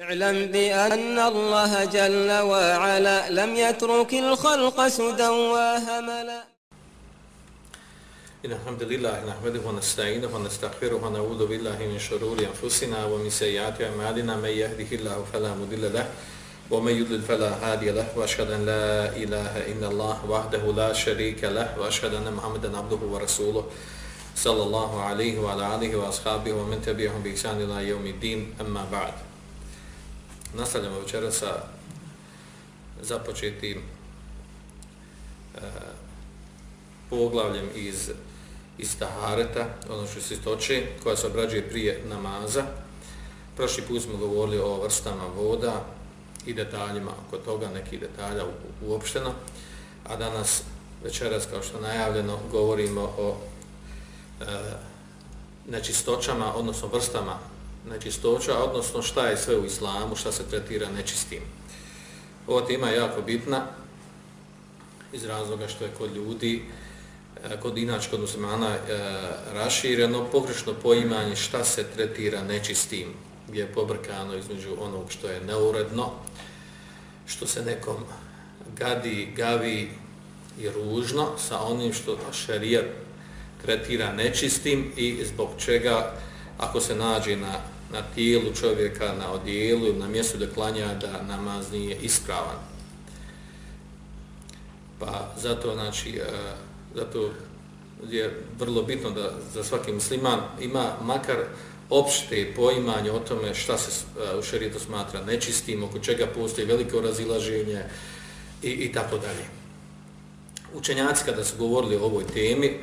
اعلم بأن الله جل وعلا لم يترك الخلق سدى وهملا. إن الحمد لله نحمده ونستعينه ونستغفره ونعوذ بالله من شرور أنفسنا ومن سيئات أعمالنا. من يهده الله فلا مضل له ومن يضلل فلا هادي له. وأشهد أن لا إله إلا الله وحده لا شريك له. وأشهد أن محمدا عبده ورسوله صلى الله عليه وعلى آله وأصحابه ومن تبعهم بإحسان إلى يوم الدين. أما بعد. Nastavljamo večera sa započetim e, poglavljem iz, iz Tahareta, ono što se istoče, koja se obrađuje prije namaza. Prošli put smo govorili o vrstama voda i detaljima oko toga, neki detalja u, uopšteno, a danas večeras, kao što najavljeno, govorimo o e, nečistoćama, odnosno vrstama nečistoća, odnosno šta je sve u islamu, šta se tretira nečistim. Ova tema je jako bitna iz razloga što je kod ljudi, e, kod inač, kod muslimana e, rašireno, pogrešno poimanje šta se tretira nečistim, gdje je pobrkano između onog što je neuredno, što se nekom gadi, gavi i ružno, sa onim što šarijat tretira nečistim i zbog čega ako se nađe na, na tijelu čovjeka, na odijelu na mjestu da klanja, da namaz nije ispravan. Pa zato, znači, e, zato je vrlo bitno da za svaki musliman ima makar opšte poimanje o tome šta se e, u šarijetu smatra nečistim, oko čega postoji veliko razilaženje i, i tako dalje. Učenjaci kada su govorili o ovoj temi, e,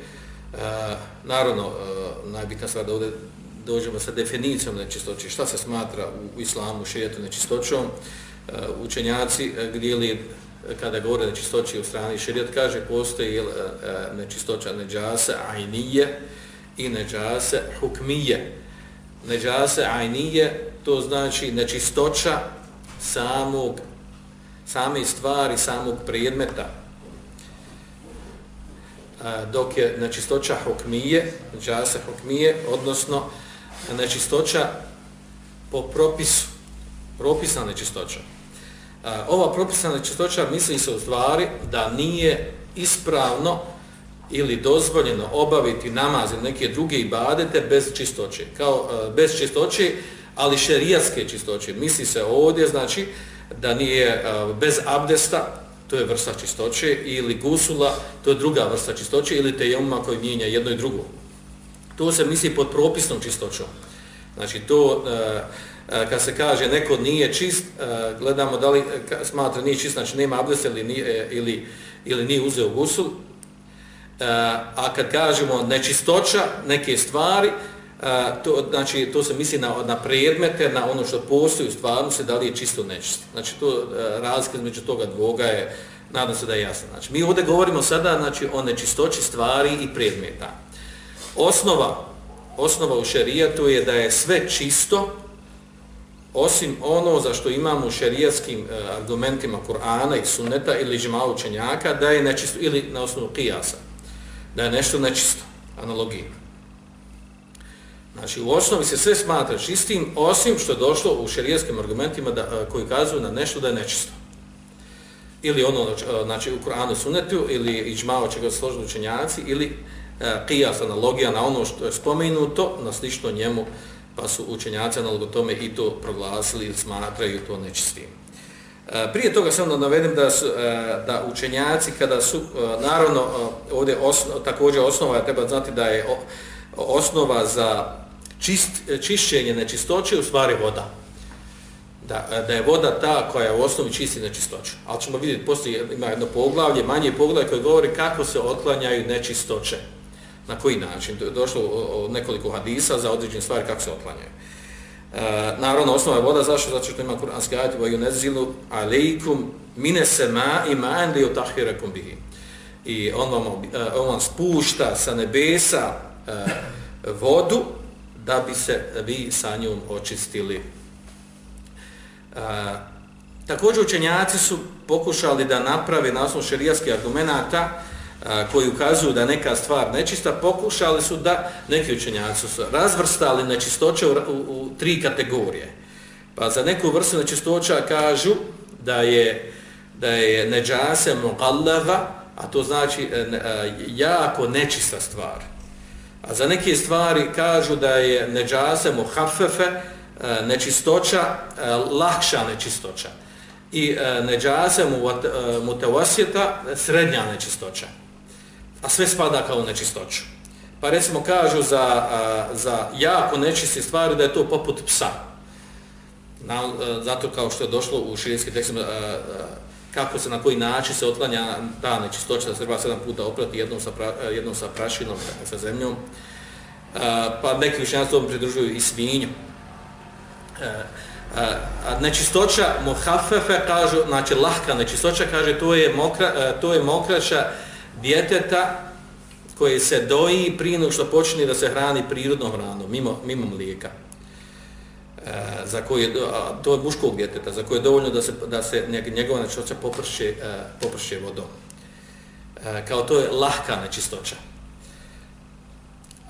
naravno, e, najbitna stvar da ovdje dođemo sa definicijom znači, nečistoće, šta se smatra u islamu šijetu nečistoćom, e, učenjaci uh, kada govore nečistoći u strani šerijat kaže postoji nečistoća neđase ajnije i neđase hukmije. Neđase ajnije, to znači nečistoća samog, same stvari, samog predmeta, dok je nečistoća hukmije, neđase hukmije, odnosno nečistoća po propisu, propisana nečistoća. Ova propisana nečistoća misli se u stvari da nije ispravno ili dozvoljeno obaviti namaz ili neke druge ibadete bez čistoće, kao bez čistoće, ali šerijatske čistoće. Misli se ovdje, znači, da nije bez abdesta, to je vrsta čistoće, ili gusula, to je druga vrsta čistoće, ili tejoma koji mijenja jedno i drugo. To se misli pod propisnom čistoćom. Znači to, e, e, kad se kaže neko nije čist, e, gledamo da li e, smatra nije čist, znači nema abdes ili, nije, e, ili, ili nije uzeo gusul. E, a kad kažemo nečistoća neke stvari, to, znači, to se misli na, na predmete, na ono što postoji u stvarnosti, da li je čisto nečisto. Znači to razlika između toga dvoga je, nadam se da je jasno. Znači, mi ovdje govorimo sada znači, o nečistoći stvari i predmeta osnova osnova u šerijatu je da je sve čisto osim ono za što imamo u šerijatskim e, argumentima Kur'ana i Sunneta ili džma učenjaka da je nečisto ili na osnovu kijasa da je nešto nečisto analogija znači u osnovi se sve smatra čistim osim što je došlo u šerijatskim argumentima da, e, koji kazuju na nešto da je nečisto. Ili ono e, znači u Kur'anu Sunnetu ili i džma učenjaci ili E, qiyas analogija na ono što je spomenuto, na slično njemu, pa su učenjaci analogo tome i to proglasili ili smatraju to nečistim. E, prije toga samo navedem da, su, e, da učenjaci kada su, naravno ovdje osno, također osnova, treba znati da je osnova za čist, čišćenje nečistoće u stvari voda. Da, da je voda ta koja je u osnovi čisti nečistoću. Ali ćemo vidjeti, postoji ima jedno poglavlje, manje poglavlje koje govori kako se otklanjaju nečistoće na koji način. Došlo nekoliko hadisa za određene stvari kako se otklanjaju. E, naravno, osnova je voda, zašto? Zato što ima kuranski ajit, va yunezilu alejkum mine sema ima endi otahirakum bihi. I on vam, e, on vam spušta sa nebesa e, vodu da bi se vi sa njom očistili. E, također učenjaci su pokušali da naprave na osnovu šerijaskih argumenta koji ukazuju da neka stvar nečista, pokušali su da neki učenjaci su razvrstali nečistoće u, u, u tri kategorije. Pa za neku vrstu nečistoća kažu da je da je neđase muqallava, a to znači e, e, jako nečista stvar. A za neke stvari kažu da je neđase muhaffefe, e, nečistoća, e, lakša nečistoća. I e, neđase e, mutavasjeta, srednja nečistoća. A sve spada kao nečistoću. Pa recimo kažu za, za jako nečiste stvari da je to poput psa. Na, zato kao što je došlo u širijskim tekstima, kako se, na koji način se otklanja ta nečistoća, da se treba sedam puta oprati jednom sa, pra, jednom sa prašinom, dakle, sa zemljom. Pa neki učenjaci to pridružuju i svinju. A nečistoća, mohafefe, kažu, znači lahka nečistoća, kaže, to je, mokra, to je mokraća djeteta koje se doji prije nego što počne da se hrani prirodnom hranom, mimo, mimo mlijeka. E, za koje, a, to je muškog djeteta, za koje je dovoljno da se, da se njegova nečistoća poprše, e, poprše vodom. E, kao to je lahka nečistoća.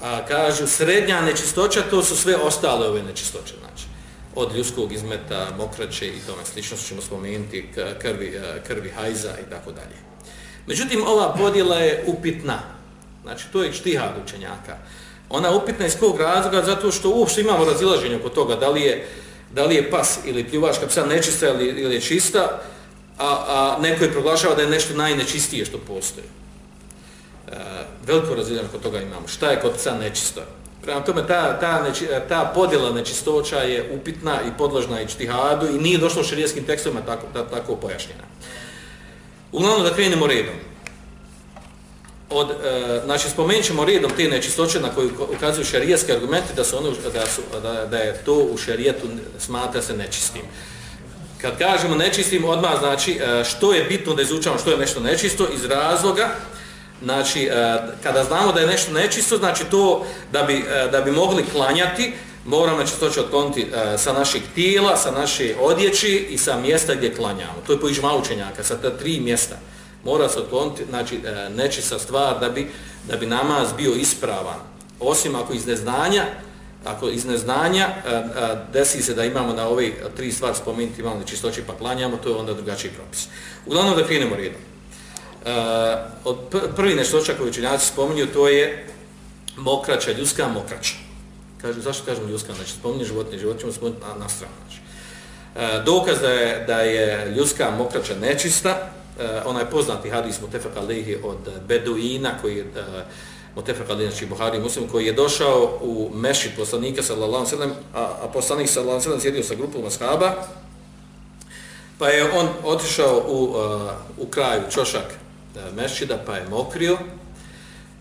A kažu, srednja nečistoća, to su sve ostale ove nečistoće, znači od ljudskog izmeta, mokraće i tome slično, ćemo spomenuti krvi, e, krvi hajza i tako dalje. Međutim, ova podjela je upitna. Znači, to je štihad učenjaka. Ona je upitna iz kog razloga, zato što uopšte imamo razilaženje oko toga, da li je, da li je pas ili pljuvačka psa nečista ili, ili je čista, a, a neko je proglašava da je nešto najnečistije što postoji. E, veliko razilaženje oko toga imamo. Šta je kod psa nečisto? Prema tome, ta, ta, neči, ta podjela nečistoća je upitna i podložna i čtihadu i nije došlo u šarijeskim tekstovima tako, ta, tako pojašnjena. Uglavnom da krenemo redom od, e, znači spomenut ćemo redom te nečistoće na koju ukazuju šarijetski argumenti da, su ono, da, su, da, da je to u šarijetu smatra se nečistim. Kad kažemo nečistim, odmah znači e, što je bitno da izučamo što je nešto nečisto iz razloga, znači e, kada znamo da je nešto nečisto, znači to da bi, e, da bi mogli klanjati, moramo znači, čistoću otkloniti e, sa naših tijela, sa naše odjeći i sa mjesta gdje klanjamo. To je po ižma učenjaka, sa ta tri mjesta mora se otkloniti znači, e, nečista stvar da bi, da bi namaz bio ispravan. Osim ako iz neznanja, ako iz neznanja e, e, desi se da imamo na ove tri stvari spomenuti, imamo nečistoće pa klanjamo, to je onda drugačiji propis. Uglavnom da krenemo redom. E, od prvi nečitoća koju učenjaci spominju, to je mokraća, ljuska mokraća. Kažu, zašto kažemo ljudska? Znači, spominje životinje, životinje ćemo spomenuti na, na stranu. Znači. E, dokaz da je, da je ljudska mokrača nečista, e, onaj poznati hadis Mutefak Alihi od Beduina, koji je e, Mutefak Alihi, znači Buhari Muslim, koji je došao u mešit poslanika sallallahu sallam, a, a poslanik sallallahu sallam sjedio sa grupom ashaba, pa je on otišao u, uh, u kraju čošak e, uh, mešida, pa je mokrio,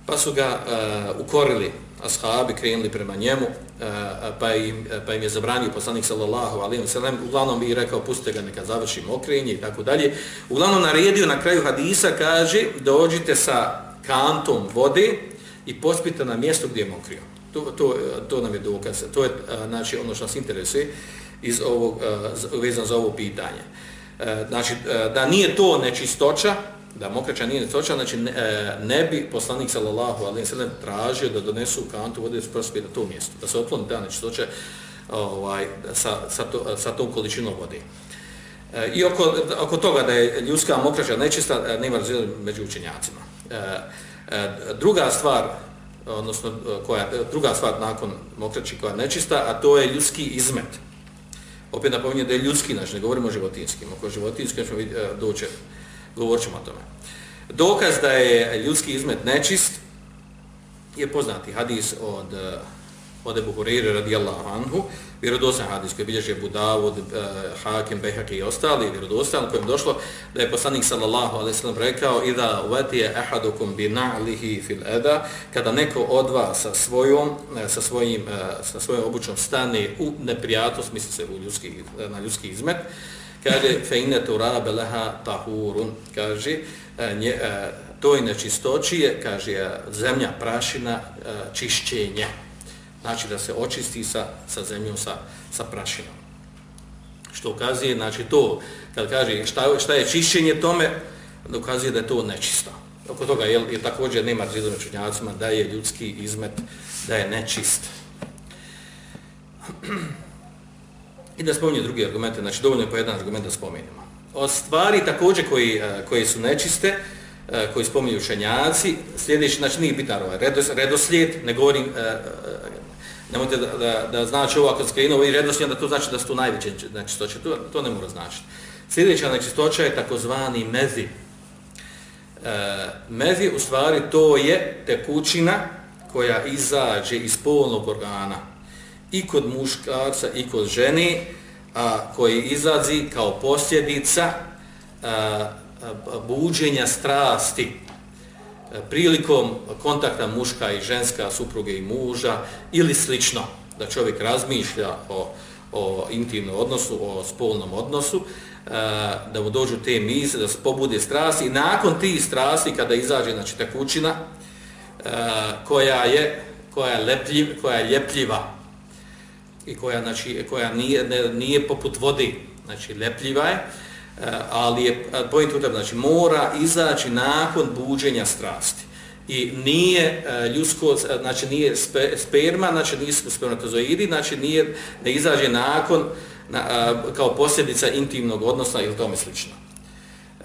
pa su ga uh, ukorili ashabi krenuli prema njemu, uh, pa im, pa im je zabranio poslanik sallallahu alaihi wa sallam, uglavnom bi rekao pustite ga neka završi mokrenje i tako dalje. Uglavnom naredio na kraju hadisa, kaže dođite sa kantom vode i pospite na mjesto gdje je mokrio. To, to, to nam je dokaz. To je e, znači, ono što nas interesuje iz ovog, vezan vezano za ovo pitanje. Znači, da nije to nečistoća, da mokraća nije necoća, znači ne, e, ne bi poslanik sallallahu alejhi ve sellem tražio da donesu kantu vode s prospe na to mjesto, da se otkloni ta nečistoća ovaj, sa, sa, to, sa tom količinom vode. E, I oko, oko toga da je ljudska mokraća nečista, e, nema razvijelja među učenjacima. E, e, druga stvar, odnosno koja, druga stvar nakon mokraći koja je nečista, a to je ljudski izmet. Opet napominjem da je ljudski, naš, ne govorimo o životinskim. Oko životinskim ćemo e, doći govorit ćemo o tome. Dokaz da je ljudski izmet nečist je poznati hadis od eh, od Ebu Hureyre radijallahu anhu, vjerodostan hadis koji bilježi Ebu Davud, uh, Hakim, Behaki i ostali, vjerodostan, kojem došlo da je poslanik sallallahu alaihi sallam rekao Ida uvetije ehadukum bi na'lihi fil eda, kada neko od vas sa svojom, e, sa svojim, uh, sa svojom obučom stane u neprijatnost, misli se u ljudski, na ljudski izmet, kaže fe inne turabe leha tahurun, kaže, e, nje, e, to je nečistoćije, kaže, e, zemlja prašina, čišćenje. Znači da se očisti sa, sa zemljom, sa, sa prašinom. Što ukazuje, znači to, kad kaže šta, šta je čišćenje tome, dokazuje da je to nečisto. Oko toga je, je također nema razredom čudnjacima da je ljudski izmet, da je nečist. I da spominje drugi argumente, znači dovoljno je po jedan argument da spominjemo. O stvari također koji, e, koji su nečiste, e, koji spominju učenjaci, sljedeći, znači nije bitan ovaj redoslijed, ne govorim, e, nemojte da, da, da znači ovo ako skrenu ovaj redoslijed, da to znači da su to najveće nečistoće, to, to ne mora značiti. Sljedeća nečistoća je takozvani mezi. Mezi u stvari to je tekućina koja izađe iz polnog organa i kod muškarca i kod žene, a, koji izlazi kao posljedica a, a, buđenja strasti prilikom kontakta muška i ženska, supruge i muža ili slično, da čovjek razmišlja o, o intimnom odnosu, o spolnom odnosu, da mu dođu te misle, da se pobude strasti i nakon tih strasti kada izađe znači tekućina koja je koja je lepljiv, koja je ljepljiva i koja znači koja nije ne, nije poput vode, znači lepljiva je, eh, ali je eh, point u znači mora izaći nakon buđenja strasti. I nije eh, ljudsko, znači nije sperma, znači nisu spermatozoidi, znači nije ne izađe nakon na, kao posljedica intimnog odnosa ili tome slično.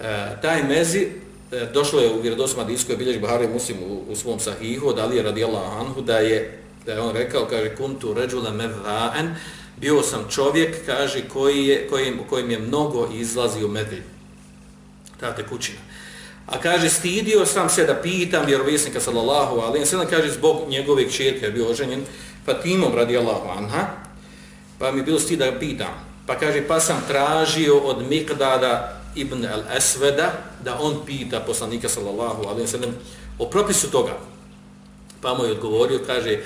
E, taj mezi e, došlo je u vjerodostima diskoj bilježi Bahari Muslim u, u svom sahihu, od Alije je Anhu, da je, da je on rekao, kaže, kuntu ređule medhaen, bio sam čovjek, kaže, koji je, kojim, kojim je mnogo izlazio u ta tekućina. A kaže, stidio sam se da pitam vjerovjesnika sallallahu alaihi sallam, kaže, zbog njegove čirke je bio oženjen Fatimom radijallahu Anha, pa mi je bilo stid da pitam. Pa kaže, pa sam tražio od Mikdada ibn al-Esveda da on pita poslanika sallallahu alaihi sallam o propisu toga. Pa mu je odgovorio, kaže,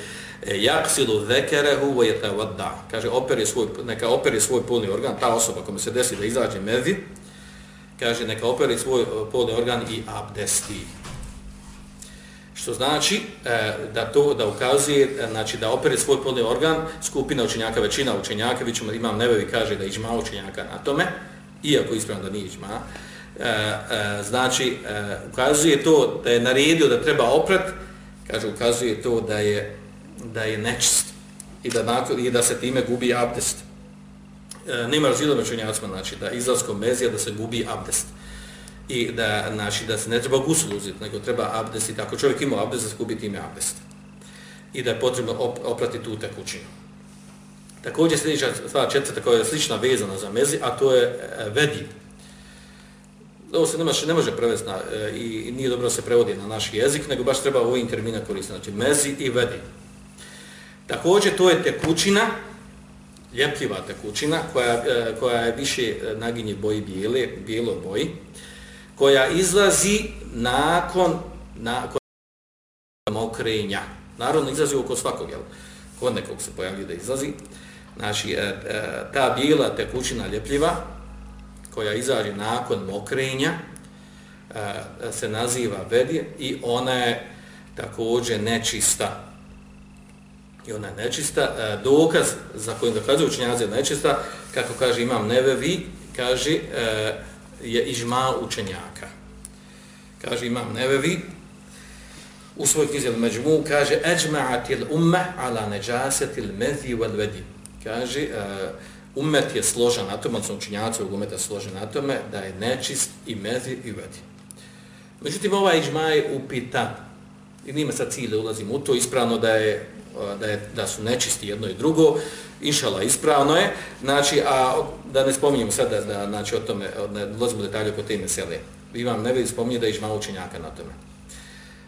e, jaksilu zekerehu vajeta vada. Kaže, operi svoj, neka operi svoj polni organ, ta osoba kome se desi da izađe mezi. kaže, neka operi svoj e, polni organ i abdesti. Što znači e, da to da ukazuje e, znači da operi svoj polni organ skupina učenjaka većina učenjaka vi ćemo imam nebevi kaže da iđma učenjaka na tome iako ispravno da nije iđma znači ukazuje to da je naredio da treba oprat kaže ukazuje to da je da je nečist i da nakon, i da se time gubi abdest e, nema razilom učenjacima znači da izlaskom mezija da se gubi abdest i da znači da se ne treba gusul uzeti, nego treba abdest i tako čovjek ima abdest da skubi time abdest. I da je potrebno op oprati tu tekućinu. Također sljedeća stvar četvrta koja je slična vezana za mezi, a to je e, vedi. Ovo se ne može, ne može prevesti na, e, i nije dobro se prevodi na naš jezik, nego baš treba ovim termina koristiti, znači mezi i vedi. Također to je tekućina, ljepljiva tekućina, koja, e, koja je više e, naginje boji bijele, bijelo boji, koja izlazi nakon nakon mokrenja. Naravno izlazi oko svakog, jel? Kod nekog se pojavlja da izlazi. Znači, e, ta bijela tekućina ljepljiva, koja izađe nakon mokrenja, se naziva vedje i ona je također nečista. I ona je nečista. E, dokaz za kojim dokazuju učenjaci je nečista, kako kaže imam nevevi, kaže, e, je ižma učenjaka. Kaže imam Nevevi, u svoj knjizi Al-Međmu, kaže Eđma'atil umma ala neđasetil medhi wal vedi. Kaže, e, uh, umet je složen na tome, odnosno učenjaci ovog umeta složen na tome, da je nečist i medhi i vedi. Međutim, ovaj ižma je upitan. I nima sad cilje ulazim u to, ispravno da je da, je, da su nečisti jedno i drugo, inšala ispravno je, znači, a da ne spominjemo sad da, da znači, o tome, da dolazimo detalje oko te mesele. Imam ne vidi spominje da je malo učenjaka na tome.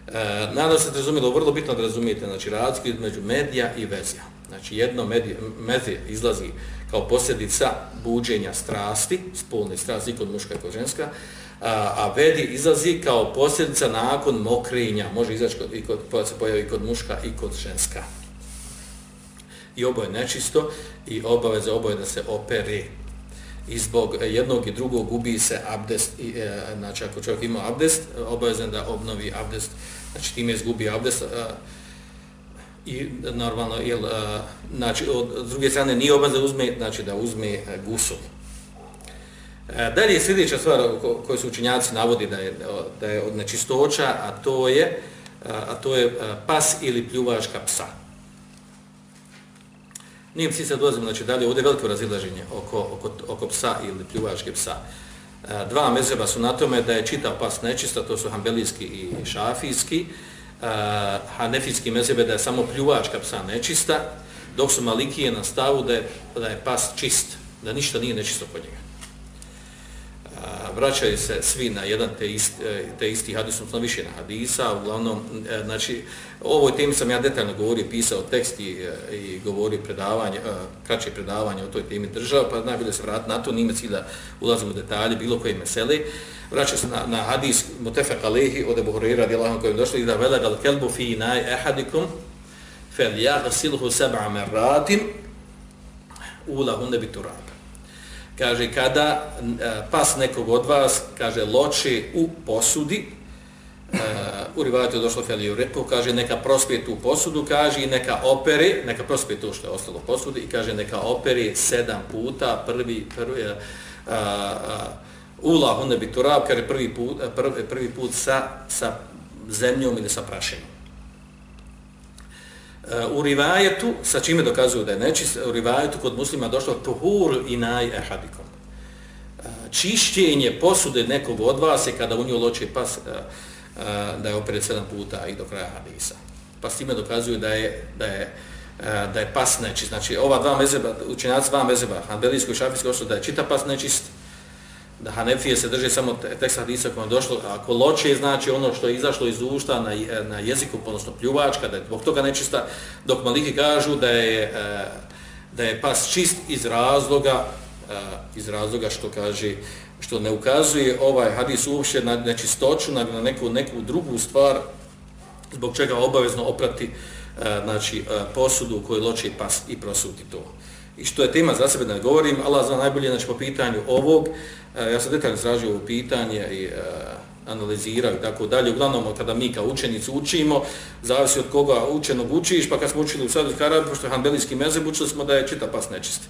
E, nadam se da razumijelo, vrlo bitno da razumijete, znači, razliku između medija i vezija. Znači, jedno medije, medije izlazi kao posljedica buđenja strasti, spolne strasti kod muška i kod ženska, a, a vedi izlazi kao posljedica nakon mokrenja, može izaći kod, i kod, se pojavi kod muška i kod ženska i oboje nečisto i obaveza oboje da se opere. I zbog jednog i drugog gubi se abdest i, e, znači ako čovjek ima abdest obavezan da obnovi abdest znači time izgubi abdest e, i normalno jel, e, znači od s druge strane nije obavezan da uzme znači da uzme gusul e, dalje sljedeća stvar koju su učinjaci navodi da je, da je od nečistoća a to je e, a to je e, pas ili pljuvačka psa. Nijem si sad dolazimo, znači dalje, ovdje je veliko razilaženje oko, oko, oko psa ili pljuvačke psa. E, dva mezeba su na tome da je čitav pas nečista, to su hambelijski i šafijski. E, hanefijski mezebe da je samo pljuvačka psa nečista, dok su malikije na stavu da je, da je pas čist, da ništa nije nečisto kod njega vraćaju se svi na jedan te isti, e, te isti hadis, odnosno više na hadisa, uglavnom, e, znači, o ovoj temi sam ja detaljno govorio, pisao tekst i, e, i govorio predavanje, kraće predavanje o toj temi država, pa najbolje se vrati na to, nime cilj da ulazimo u detalje, bilo koje mesele, vraća se na, na hadis Mutefek Alehi od Ebu Horeira, radijalahom kojem došli, da velag al kelbu fi naj ehadikum, fel jah silhu seba meratim, ula hunde biturab kaže kada e, pas nekog od vas kaže loči u posudi uh, u rivajatu je došlo Feliju Repo, kaže neka prospije tu posudu, kaže i neka opere, neka prospije to što je ostalo posudi i kaže neka opere sedam puta, prvi, prvi, uh, uh, ula, onda bi turab, kaže prvi put, prvi, prvi put sa, sa zemljom ili sa prašenom. Eh, u rivajetu, sa čime dokazuju da je nečist, u rivajetu kod muslima došlo tuhur i naj ehadikom. Eh, čišćenje posude nekog od vas je kada u nju loče pas, eh, da je opet sedam puta i do kraja hadisa. Pa s time dokazuju da je, da je, da je pas nečist. Znači, ova dva mezeba, učenjaci dva mezeba, hanbelijsko i šafijsko, da je čita pas nečist, da Hanefije se drže samo teksta hadisa kojom je došlo, ako loče znači ono što je izašlo iz ušta na, na jeziku, odnosno pljuvačka, da je zbog toga nečista, dok maliki kažu da je, e, da je pas čist iz razloga, e, iz razloga što kaže, što ne ukazuje ovaj hadis uopšte na nečistoću, na neku, neku drugu stvar, zbog čega obavezno oprati e, znači, posudu u kojoj loče pas i prosuti to. I što je tema za sebe da ne govorim, Allah zna najbolje znači, po pitanju ovog, E, ja sam detaljno sražio ovo pitanje i uh, analizirao i tako dalje. Uglavnom, kada mi kao učenici učimo, zavisi od koga učenog učiš, pa kad smo učili u Sadovih Arabi, pošto je hanbelijski mezeb, učili smo da je čita pas nečist.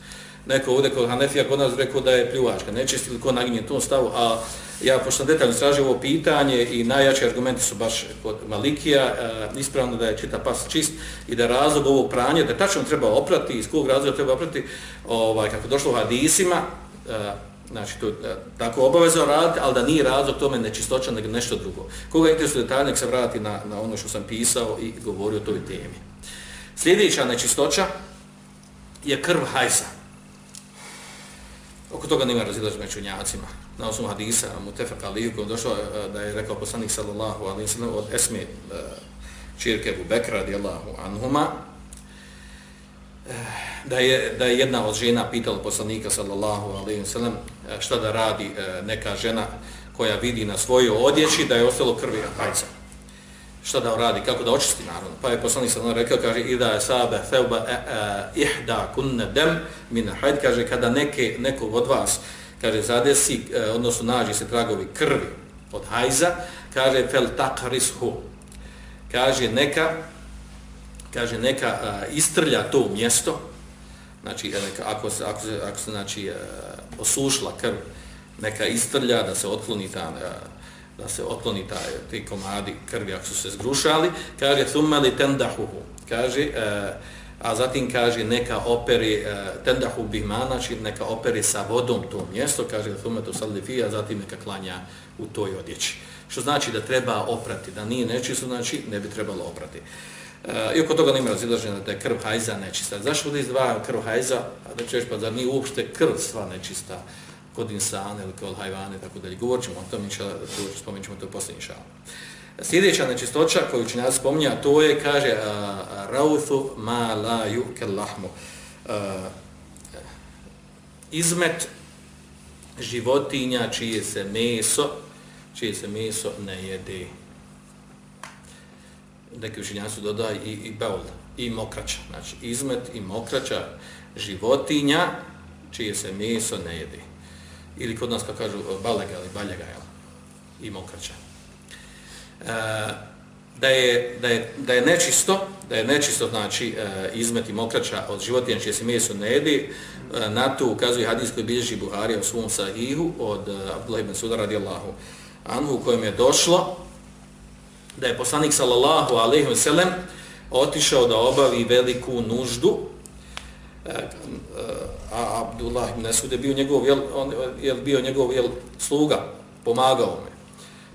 Neko ovdje kod Hanefija kod nas rekao da je pljuvačka nečist ili ko naginje tom stavu, a ja pošto sam detaljno stražio ovo pitanje i najjači argumenti su baš kod Malikija, e, ispravno da je čita pas čist i da razlog ovog pranja, da tačno treba oprati, iz kog razloga treba oprati, ovaj, kako došlo u hadisima, e, Znači, to je e, tako obavezno raditi, ali da nije razlog tome nečistoća, nego nešto drugo. Koga interesuje detalj, se vrati na, na ono što sam pisao i govorio o toj temi. Sljedeća nečistoća je krv hajsa. Oko toga nema razilaž među učenjacima. Na osnovu hadisa, mu tefak aliju, koji je došao e, da je rekao poslanik sallallahu alaihi sallam od esme e, čirke Abu Bekra radijallahu anhuma, e, da je, da je jedna od žena pitala poslanika sallallahu alejhi ve sellem šta da radi neka žena koja vidi na svojoj odjeći da je ostalo krvi hajca. Šta da radi, kako da očisti naravno. Pa je poslanik sallallahu rekao kaže ida je sabe feuba e, eh, e, eh, ihda kunna dam min hajd kaže kada neke nekog od vas kaže zadesi eh, odnosno nađe se tragovi krvi od hajza kaže fel taqrishu kaže neka kaže neka uh, istrlja to mjesto znači neka, ako se ako se ako se znači uh, osušla krv neka istrlja da se otkloni ta uh, da se otkloni taj, ti komadi krvi ako su se zgrušali kaže thumma tendahu kaže e, a zatim kaže neka operi e, tendahu bihma, znači neka operi sa vodom to mjesto kaže thumma to salifija zatim neka klanja u toj odjeći što znači da treba oprati da nije nečisto znači ne bi trebalo oprati uh, I oko toga nema razilaženja da je krv hajza nečista. Zašto da izdvaja krv hajza? A da ćeš pa da nije uopšte krv sva nečista kod insana ili kod hajvane, tako dalje. Govorit ćemo o tom, inša, spomenut ćemo to posljednji šal. Sljedeća nečistoća koju će nas spominja, to je, kaže, uh, rauthu ma la yukel lahmu. Izmet životinja čije se meso, čije se meso ne jede neki učinjaci su dodaj i, i beul, i mokraća. Znači, izmet i mokraća životinja čije se meso ne jede. Ili kod nas, kao kažu, e, balega ili baljega, jel? i mokraća. E, da, je, da, je, da je nečisto, da je nečisto, znači, e, izmet i mokraća od životinja čije se meso ne jedi, e, na to ukazuje hadis koji bilježi Buharija u svom sahihu od e, Abdullah ibn Suda radijallahu anhu, u kojem je došlo, da je poslanik sallallahu alejhi ve sellem otišao da obavi veliku nuždu. E, a Abdullah ibn Mesud je bio njegov, jel, on je bio njegov jel, sluga, pomagao me.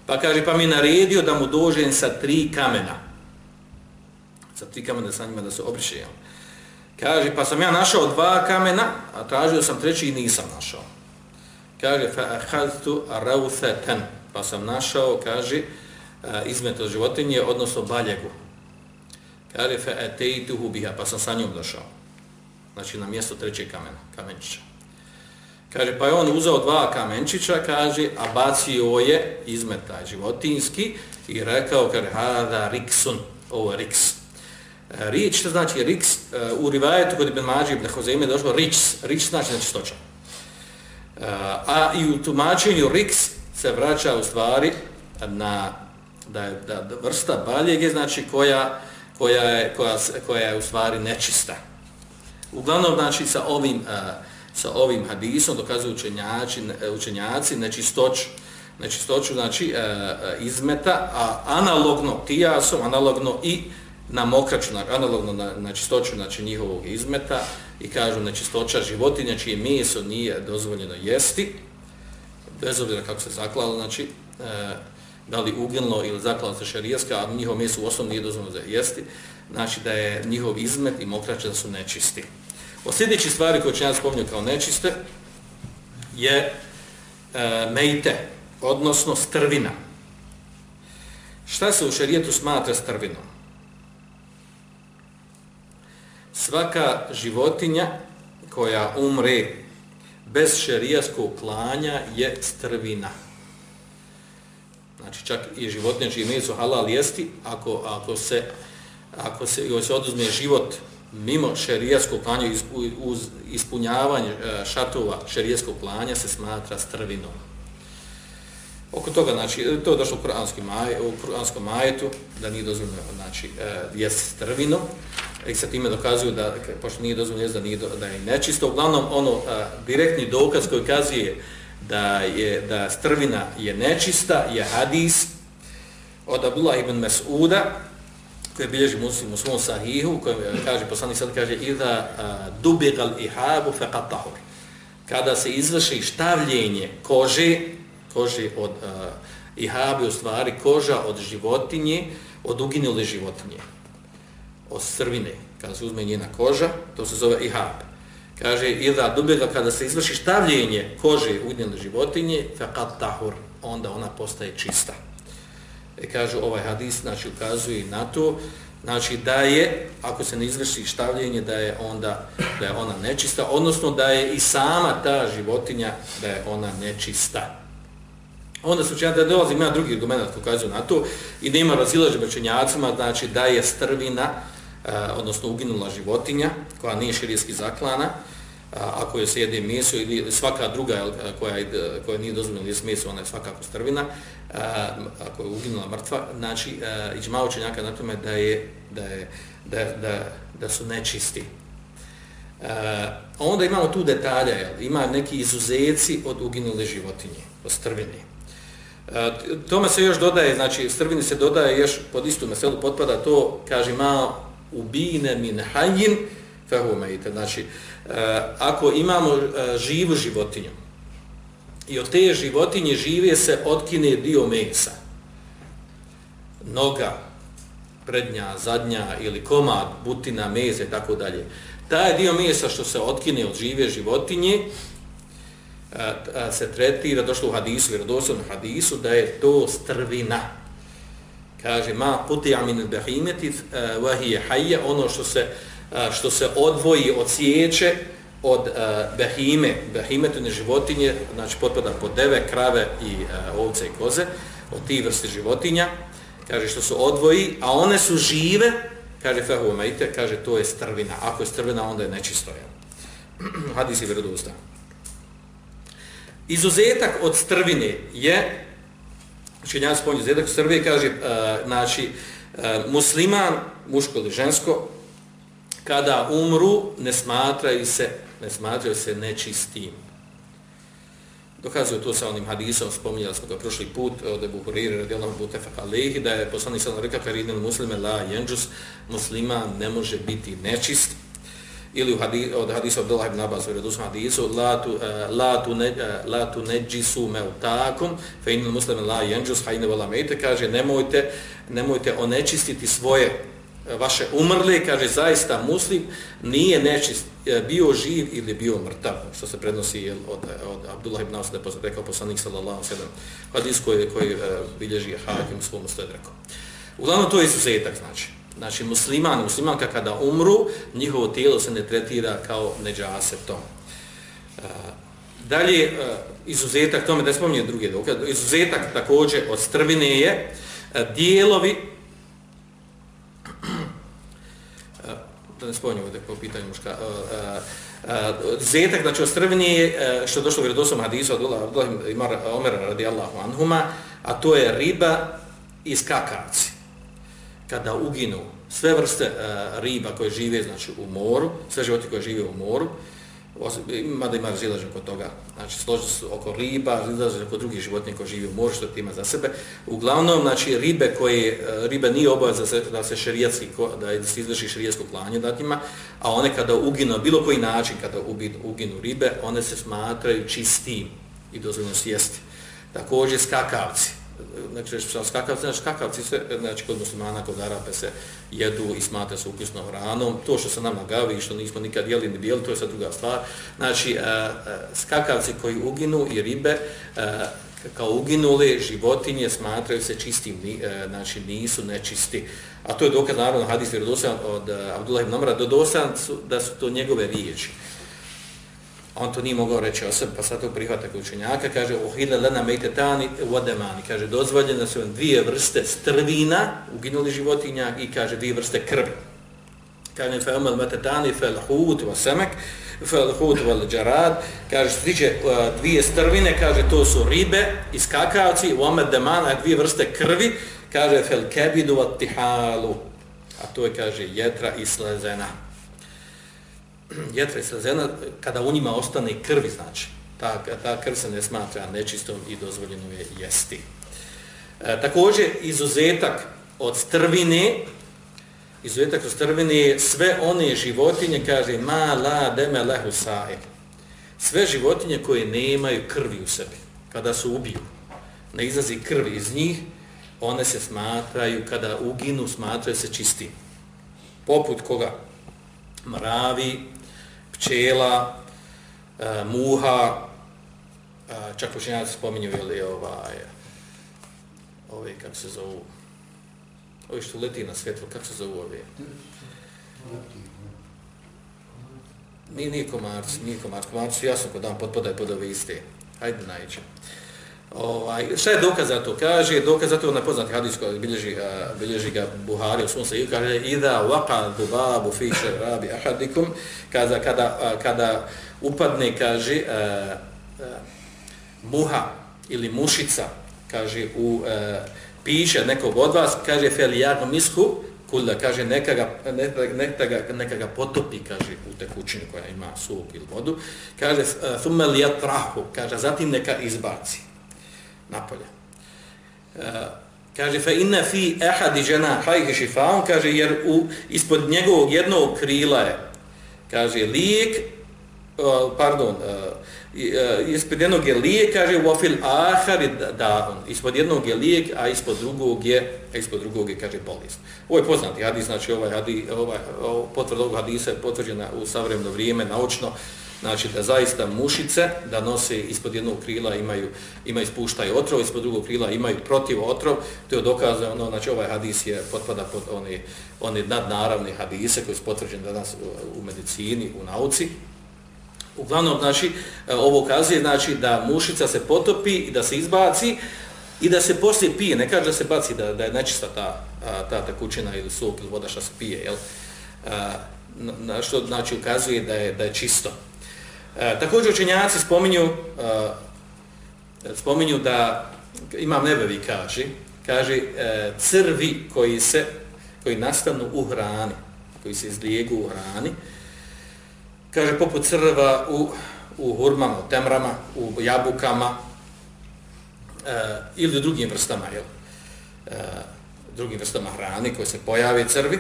Pa kaže, pa mi naredio da mu dožem sa tri kamena. Sa tri kamena sa njima da se obriše. Jel. Kaže, pa sam ja našao dva kamena, a tražio sam treći i nisam našao. Kaže, fa ahaztu rauthatan, pa sam našao, kaže, e, izmet od životinje, odnosno baljegu. Kaže, fa atejtuhu biha, pa sam sa njom došao. Znači, na mjesto trećeg kamena, kamenčića. Kaže, pa je on uzao dva kamenčića, kaže, a bacio je izmeta životinski i rekao, kaže, hada riksun, ovo je riks. E, rič, što znači riks, e, u rivajetu kod Ibn Mađi ibn Hozeime došlo riks, riks znači nečistoća. E, a i u tumačenju riks se vraća u stvari na da je da, da vrsta baljege, znači koja, koja, je, koja, koja je u stvari nečista. Uglavnom, znači, sa ovim, e, sa ovim hadisom dokazuju učenjaci, e, učenjaci nečistoć, nečistoću, znači, e, izmeta, a analogno tijasom, analogno i na mokraću, analogno na, na čistoću znači, njihovog izmeta i kažu nečistoća životinja čije meso nije dozvoljeno jesti, bez obzira kako se zaklalo, znači, e, da li ugelno ili zaklalo se šarijaska, a njihovo meso u osnovu nije dozvoljeno za jesti, znači da je njihov izmet i mokraća da su nečisti. O sljedeći stvari koje će ja spominju kao nečiste je e, mejte, odnosno strvina. Šta se u šarijetu smatra strvinom? svaka životinja koja umre bez šerijaskog klanja je strvina. Znači čak i životinje čiji meso halal jesti, ako, ako, se, ako se, ako se oduzme život mimo šerijskog klanja uz ispunjavanje e, šatova šerijaskog klanja se smatra strvinom. Oko toga, znači, e, to je došlo u kuranskom, maj, u kuranskom majetu, da nije dozvoljeno, znači, je jest strvino, i sa time dokazuju da, pošto nije dozvoljeno, da, nije, da je nečisto, uglavnom, ono, e, direktni dokaz koji kazuje da je da strvina je nečista, je hadis od Abdullah ibn Mas'uda, koje bilježi muslim u svom sahihu, kojem eh, kaže, poslani sad kaže, ida dubigal ihabu feqatahur. Kada se izvrši štavljenje kože, kože od uh, ihabi, u stvari koža od životinje, od uginule životinje, od srvine, kada se uzme njena koža, to se zove ihab. Kaže, ida dubigal, kada se izvrši štavljenje kože uginule životinje, faqat tahur, onda ona postaje čista. E kaže, ovaj hadis, znači, ukazuje na to, znači, da je, ako se ne izvrši štavljenje, da je onda, da je ona nečista, odnosno da je i sama ta životinja, da je ona nečista. Onda su da dolazi ima drugi argument koji ukazuje na to. I da ima razilaže bečenjacima, znači da je strvina, uh, odnosno uginula životinja koja nije širijski zaklana, ako je se jede meso ili svaka druga koja, koja nije dozvoljena jest meso, ona je svakako strvina, ako je uginula mrtva, znači iđma učenjaka na tome da, je, da, je, da, da, da su nečisti. Uh, onda imamo tu detalja, jel? ima neki izuzeci od uginule životinje, od strvine. E, tome se još dodaje, znači strvini se dodaje još pod istu meselu potpada to, kaže ma ubine min hajin fahumejte. Znači, Eh, ako imamo eh, živu životinju i od te životinje žive se otkine dio mesa, noga, prednja, zadnja ili komad, butina, meze, tako dalje. Taj dio mesa što se otkine od žive životinje, eh, se tretira, došlo u hadisu, vjerodoslovnom hadisu, da je to strvina. Kaže, ma puti amin behimeti, vahije hajje, ono što se, što se odvoji od sjeće, od behime, behimetune životinje, znači potpada pod deve, krave i ovce i koze, od tih vrste životinja, kaže što su odvoji, a one su žive, kaže fehu kaže to je strvina. Ako je strvina, onda je nečistoja. Hadis je vjerodostan. Izuzetak od strvine je, znači ja izuzetak od strvine kaže, znači, musliman, muško ili žensko, kada umru, ne smatraju se, ne smatraju se nečistim. Dokazuju to sa onim hadisom, spominjali smo ga prošli put, od Ebu Hurire, radijalnom Butefak Alehi, da je poslanik sallam rekao, karinil muslime la jenđus, musliman ne može biti nečist. ili u hadis, od hadisa od Abdullah ibn Abbas, u redusnom hadisu, la tu, uh, la tu, ne, uh, la tu neđisu meutakum, fe inu muslime la jenđus, hajne vola mejte, kaže, nemojte, nemojte onečistiti svoje E, vaše umrle, kaže, zaista muslim nije nečist, e, bio živ ili bio mrtav, što se prenosi jel, od, od Abdullah ibn Asada, rekao poslanik sallallahu sallam, hadis koji, koji uh, bilježi hakim svom rekao Uglavnom, to je izuzetak, znači. Znači, musliman, muslimanka kada umru, njihovo tijelo se ne tretira kao neđasetom. Uh, dalje, uh, izuzetak, tome da spominje druge dokaze, izuzetak također od strvine je uh, dijelovi, da ne spominje ovdje po pitanju muška, e, e, e, zetak, znači od strvine što je došlo u vjerodosom hadisu od Abdullah Imar Omer radijallahu anhuma, a to je riba i skakavci kada uginu sve vrste uh, riba koje žive znači u moru, sve životi koje žive u moru, ima da ima razilažen kod toga, znači složi se oko riba, razilaženje kod drugih životinja koji živi u moru, što ima za sebe. Uglavnom, znači, ribe koje, e, ribe nije obavez da se, da se šerijatski, da se izvrši šerijatsko klanje datima, a one kada uginu, bilo koji način kada uginu, uginu ribe, one se smatraju čistim i dozvoljno sjesti. Također skakavci, znači skakavci, znači skakavci se, znači kod muslimana, kod Arape se jedu i smatra se ukusnom hranom. To što se nama gavi i što nismo nikad jeli ni bijeli, to je sad druga stvar. Znači, e, e, skakavci koji uginu i ribe, e, kao uginule životinje smatraju se čistim, znači nisu nečisti. A to je dokaz, naravno, hadis vjerodosan od Abdullah ibn Amra, dodosan da su to njegove riječi on to nije mogao reći o sebi, pa sad to prihvata kod učenjaka, kaže, uhile lena mejtetani vodemani, kaže, dozvoljene su dvije vrste strvina, uginuli životinja, i kaže, dvije vrste krvi. Kaže, fe umel metetani fel hut va semek, fel hut va džarad, kaže, što tiče e, dvije strvine, kaže, to su ribe i skakavci, u demana, dvije vrste krvi, kaže, fel kebidu va tihalu, a to je, kaže, jetra i slezena jetra i slezena, kada u njima ostane krvi, znači, ta, ta krv se ne smatra nečistom i dozvoljeno je jesti. E, također, izuzetak od strvine, izuzetak od strvine je sve one životinje, kaže, ma la deme lehu sae. Sve životinje koje nemaju krvi u sebi, kada su ubiju, ne izlazi krvi iz njih, one se smatraju, kada uginu, smatraju se čistim. Poput koga? Mravi, pčela, e, eh, muha, e, čak učenjaci spominju ili ovaj, ove, kako se zovu, ovi što leti na svjetlo, kako se zovu ove? Nije, nije komarci, nije komarci, komarci jasno kod dan potpadaju pod ove iste. Hajde najđemo. Ovaj, šta je dokaz za to? Kaže, dokaz za to na poznati hadis koji bilježi, bilježi ga Buhari u svom se kaže, Ida waka dubabu fi šerabi ahadikum, kada, kada, kada upadne, kaže, uh, uh, muha ili mušica, kaže, u uh, piše nekog od vas, kaže, fel jagno misku, kulla, kaže, neka ga, neka, ga, neka ga potopi, kaže, u tekućinu koja ima sup ili vodu, kaže, thumme lijatrahu, kaže, zatim neka izbaci napolje. E, kaže fa inna fi ahadi janahayhi shifa'un kaže jer u ispod njegovog jednog krila je kaže lijek uh, pardon uh, ispod jednog je lijek kaže wafil fil akhari da'un ispod jednog je lijek a ispod drugog je ispod drugog je kaže bolest ovo je poznati hadis znači ovaj hadis ovaj potvrda ovog hadisa je potvrđena u savremeno vrijeme naučno znači da zaista mušice da nose ispod jednog krila imaju ima ispuštaju otrov, ispod drugog krila imaju protiv otrov, to je dokazano, znači ovaj hadis je potpada pod one, one nadnaravne hadise koji su potvrđeni danas u, u medicini, u nauci. Uglavnom, znači, ovo ukazuje znači, da mušica se potopi i da se izbaci i da se poslije pije, ne kaže da se baci da, da je nečista ta, ta tekućina ili sok ili voda što se pije, jel? Na, što znači ukazuje da je, da je čisto. E, također učenjaci spominju, e, spominju da, imam nebevi kaže, kaže e, crvi koji se, koji nastanu u hrani, koji se izlijegu u hrani, kaže poput crva u, u hurmama, u temrama, u jabukama e, ili u drugim vrstama, jel? E, drugim vrstama hrane koje se pojave crvi,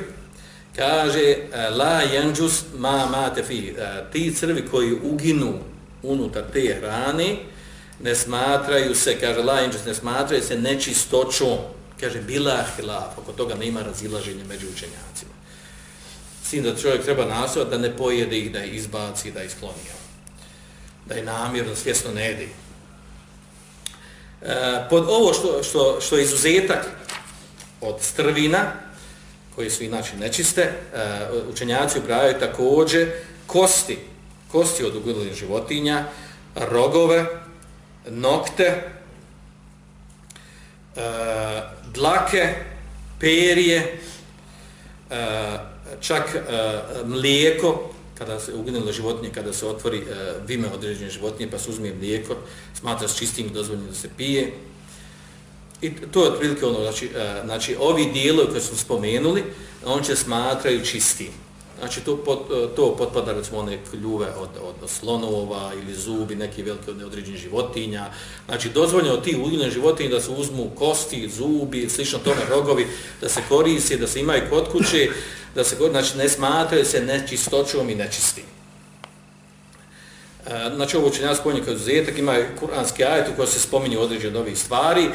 kaže e, la yanjus ma mate fi. E, ti crvi koji uginu unutar te hrane ne smatraju se kaže la yanjus ne smatraju se nečistoćom. Kaže bila hilaf oko toga nema razilaženja među učenjacima. Sin da čovjek treba nastojati da ne pojede ih da je izbaci da ih skloni da je namjerno svjesno ne jede. E, pod ovo što, što, što je izuzetak od strvina koje su inače nečiste, e, učenjaci upravljaju također kosti, kosti od uglednih životinja, rogove, nokte, e, dlake, perije, e, čak mlijeko, kada se uginule životinje, kada se otvori vime određene životinje, pa se uzme mlijeko, smatra s čistim dozvoljeno da se pije, I to je otprilike ono, znači, e, znači ovi dijelovi koje smo spomenuli, on će smatraju čistim. Znači to, pot, e, to potpada recimo one kljuve od, od slonova ili zubi, neki veliki od neodređenih životinja. Znači dozvoljeno ti uljene životinje da se uzmu kosti, zubi, slično tome rogovi, da se koristi, da se imaju kod kuće, da se znači ne smatraju se nečistoćom i nečistim. E, znači ovo učenja spominje kao izuzetak, ima kuranski ajet u kojoj se spominje određene ovih stvari, e,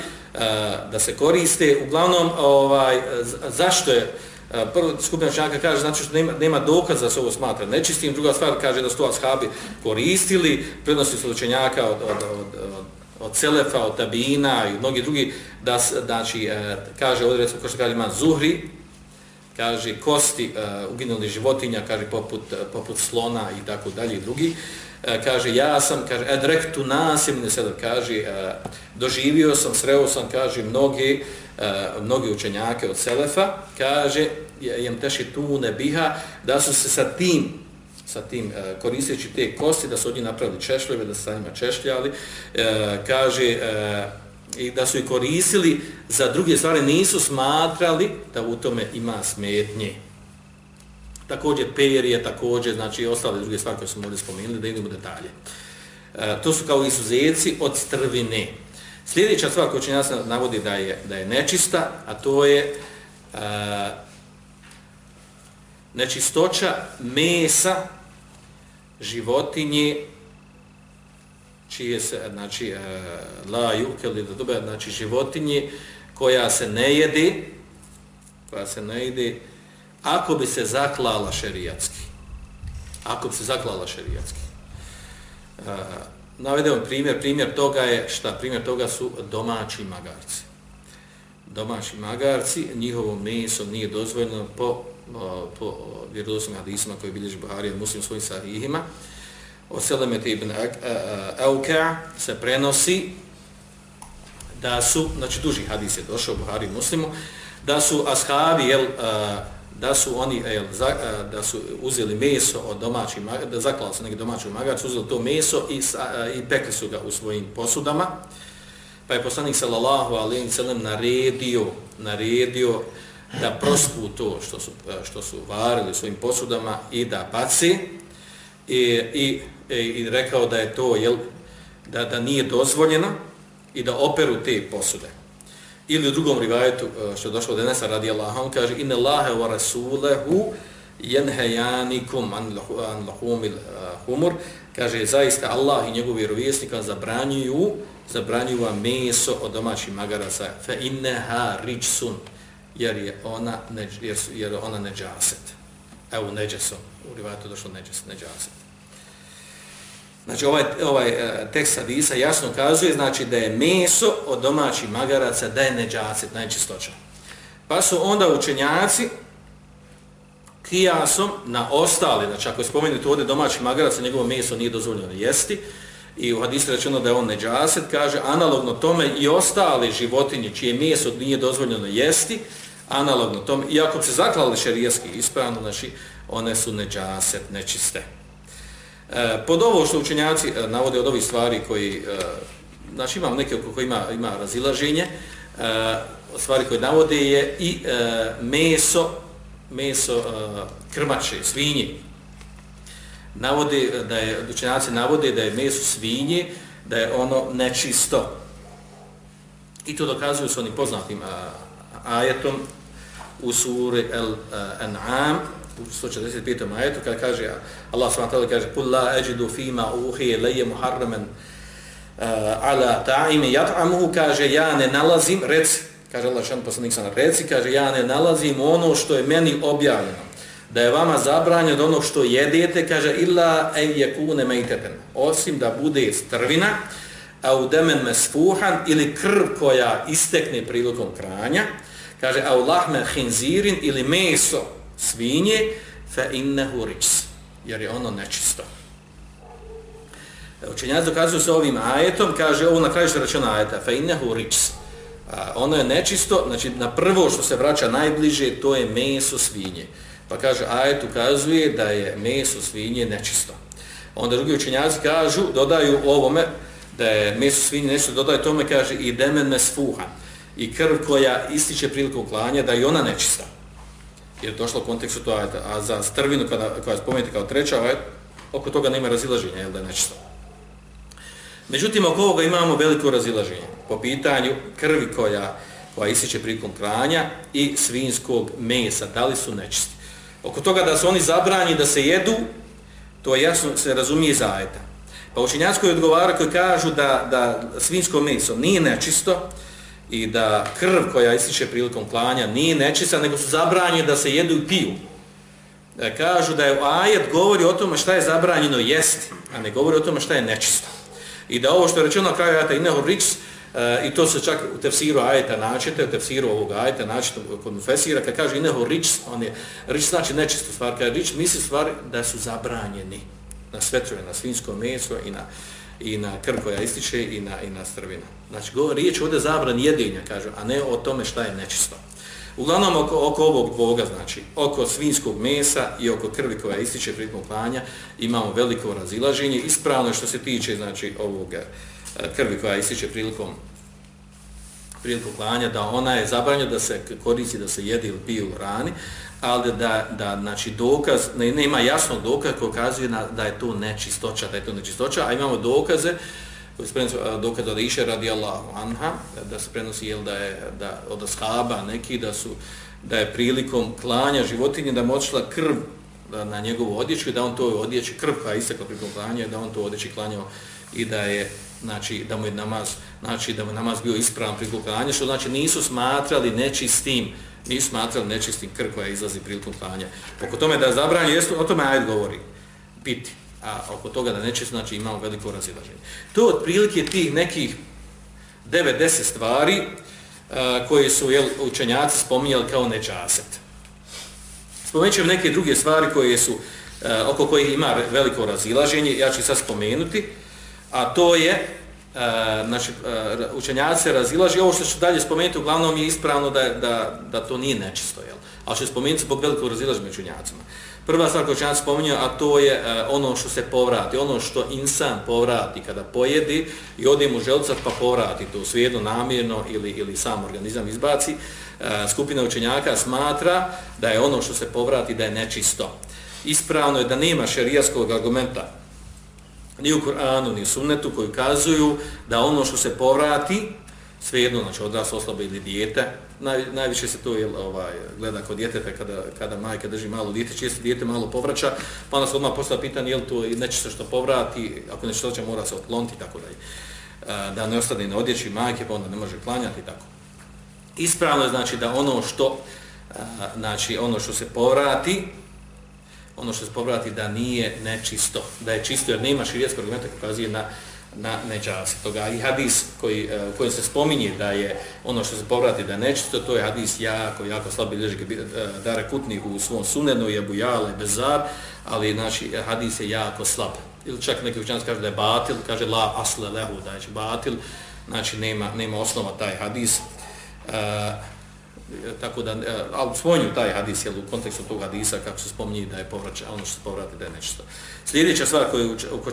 da se koriste. Uglavnom, ovaj, zašto je, e, prvo skupina učenjaka kaže, znači što nema, nema dokaza da se ovo smatra nečistim, druga stvar kaže da su to ashabi koristili, prednosti su učenjaka od, od, od, od, od Celefa, od Tabina i mnogi drugi, da znači, kaže ovdje recimo, kao što kaže ima Zuhri, kaže kosti uh, uginuli životinja, kaže poput, poput slona i tako dalje i drugi, E, kaže ja sam kaže adrektu nasim ne sada kaže e, doživio sam sreo sam kaže mnogi e, mnogi učenjake od selefa. Kaže jem teši tu ne biha da su se sa tim sa tim koristeći te kosti da su od njih napravili češljeve da su sa njima češljali. Kaže i da su ih koristili za druge stvari. Nisu smatrali da u tome ima smetnje također perije, također, znači i ostale druge stvari koje smo ovdje spomenuli, da idemo detalje. E, to su kao izuzeci od strvine. Sljedeća stvar koju će nas navodi da je, da je nečista, a to je e, nečistoća mesa životinje čije se, znači, e, la yukeli, da dobe, znači životinje koja se ne jede, koja se ne jede, ako bi se zaklala šerijatski. Ako bi se zaklala šerijatski. E, uh, navedemo primjer, primjer toga je, šta primjer toga su domaći magarci. Domaći magarci, njihovo meso nije dozvoljeno po, po vjerodosnim hadisima koji bilježi Buharija muslim svojim sahihima. O Selemete ibn Auka e, e, se prenosi da su, znači duži hadis je došao Buhari muslimu, da su ashabi, jel, uh, da su oni e, el, za, e, da su uzeli meso od domaćih da zaklali su neki domaći magarac uzeli to meso i, e, i pekli su ga u svojim posudama. Pa je poslanik sallallahu alejhi ve sellem naredio, naredio da prospu to što su, što su varili svojim posudama i da baci i, i, i rekao da je to jel, da, da nije dozvoljeno i da operu te posude. Ili u drugom rivajetu, e, što je došlo od Enesa radi Allaha, on kaže Inne Allahe wa Rasulehu jenhejanikum an lahumil e, humur. Kaže, zaista Allah i njegov vjerovjesnik zabranjuju, zabranjuju vam meso od domaćih magaraca. Fe inneha ričsun, jer je ona, ne, jer, jer ona neđaset. Evo, neđesom. U rivajetu došlo neđes, neđaset. Znači ovaj, ovaj e, tekst hadisa jasno kazuje znači da je meso od domaćih magaraca da je neđacet, najčistoća. Pa su onda učenjaci kijasom na ostale, znači ako je spomenuti ovdje domaći magaraca, njegovo meso nije dozvoljeno jesti, i u hadisu rečeno da je on neđaset, kaže analogno tome i ostale životinje čije meso nije dozvoljeno jesti, analogno tome, iako se zaklali šerijeski ispravno, znači one su neđaset, nečiste. E, pod ovo što učenjaci e, navode od ovih stvari koji, e, znači imam neke oko koji ima, ima razilaženje, e, stvari koje navode je i meso, meso krmače, svinje. Navode da je, učenjaci navode da je meso svinje, da je ono nečisto. I to dokazuju s onim poznatim ajetom u suri Al-An'am, u 145. majetu kada kaže Allah subhanahu wa ta'ala kaže kul la ajidu fima uhi ilayya muharraman uh, ala ta'im yat'amuhu kaže ja ne nalazim rec kaže Allah šan poslanik sa reci kaže ja ne nalazim ono što je meni objavljeno da je vama zabranjeno ono što jedete kaže illa ay yakuna maytatan osim da bude strvina a u demen mesfuhan ili krv koja istekne prilikom kranja, kaže, a u lahme hinzirin ili meso svinje fa innehu rijs jer je ono nečisto Učenjaci dokazuju se ovim ajetom, kaže ovo na kraju što rečeno ajeta, fa innehu riks. Ono je nečisto, znači na prvo što se vraća najbliže, to je meso svinje. Pa kaže, ajet ukazuje da je meso svinje nečisto. Onda drugi učenjaci kažu, dodaju ovome, da je meso svinje nečisto, dodaju tome, kaže, i demen mesfuha. I krv koja ističe prilikom klanja, da je ona nečista. Jer došlo u kontekstu to ajeta. A za strvinu, kada, koja spomenuti kao treća, ajet, oko toga nema razilaženja, jel da je nečisto. Međutim, oko ovoga imamo veliko razilaženje po pitanju krvi koja, koja isiče prikom kranja i svinskog mesa, da li su nečisti. Oko toga da su oni zabranji da se jedu, to jasno se razumije zajeta. Pa učinjacko je odgovara koji kažu da, da svinsko meso nije nečisto i da krv koja isiče prilikom klanja nije nečista, nego su zabranje da se jedu i piju. E, kažu da je ajet govori o tome šta je zabranjeno jesti, a ne govori o tome šta je nečisto. I da ovo što je rečeno na kraju ajeta ineho rič, e, i to se čak u tefsiru ajeta načete, u tefsiru ovog ajeta načete kod mufesira, kad kaže ineho rič, on je, rič znači nečistu stvar, kada rič misli stvari da su zabranjeni na svetrove, na svinsko meso i na, i na krv koja ističe i na, i na strvina. Znači, govor, riječ ovdje zabran jedinja, kažu, a ne o tome šta je nečisto. Uglavnom oko, oko ovog dvoga, znači oko svinskog mesa i oko krvi koja ističe prilikom klanja, imamo veliko razilaženje. Ispravno što se tiče znači ovog eh, krvi koja ističe prilikom prilikom klanja, da ona je zabranjena da se koristi, da se jede ili pije u rani, ali da, da znači dokaz, ne, nema jasnog dokaza koji ukazuje na, da je to nečistoća, da je to nečistoća, a imamo dokaze koji se prenosi dokaz od Iše radi Allahu anha, da se prenosi jel, da je da, od ashaba neki da su da je prilikom klanja životinje da močila krv na njegovu odjeću i da on to odjeći krv koja je istekla prilikom klanja da on to odjeći klanjao i da je znači da mu je namaz znači da mu namaz bio ispravan prilikom klanja što znači nisu smatrali nečistim nisu smatrali nečistim krv koja izlazi prilikom klanja oko tome da je zabranjeno o tome ajd govori piti a oko toga da neće, znači imamo veliko razilaženje. To je otprilike tih nekih 9-10 stvari a, koje su jel, učenjaci spominjali kao nečaset. Spomenut ću neke druge stvari koje su, a, oko kojih ima veliko razilaženje, ja ću sad spomenuti, a to je, a, znači, a, učenjaci se razilaži, ovo što ću dalje spomenuti, uglavnom je ispravno da, da, da to nije nečisto, jel? ali ću spomenuti zbog velikog razilaženja učenjacima. Prva stvar koju će spominjati, a to je e, ono što se povrati, ono što insan povrati kada pojedi i ode mu želcat pa povrati to svijedno namjerno ili, ili sam organizam izbaci, E, skupina učenjaka smatra da je ono što se povrati da je nečisto. Ispravno je da nema šerijaskog argumenta ni u Koranu ni u Sunnetu koji kazuju da ono što se povrati svejedno, znači odrasla osoba ili dijete, naj, najviše se to jel, ovaj, gleda kod djeteta kada, kada majka drži malo djete, često djete malo povraća, pa nas odmah postava pitanje je li to neće što povrati, ako neće što će mora se otkloniti i tako dalje. E, da ne ostane na odjeći majke, pa onda ne može klanjati i tako. Ispravno je znači da ono što e, znači ono što se povrati, ono što se povrati da nije nečisto, da je čisto jer nema širijetskog argumenta koji ukazuje na na neđase toga. I hadis koji, e, uh, koji se spominje da je ono što se povrati da nečisto, to je hadis jako, jako slabi leži uh, e, Dare Kutnih u svom sunenu, je bujale, bezar, ali znači, hadis je jako slab. Ili čak neki učenjaci kaže da je batil, kaže la asle lehu, da je batil, znači nema, nema osnova taj hadis. Uh, E, tako da, e, ali spominju taj hadis, jel, u kontekstu tog hadisa, kako se spominje da je povraća, ono što se povrati da je nečisto. Sljedeća stvar koju, oko,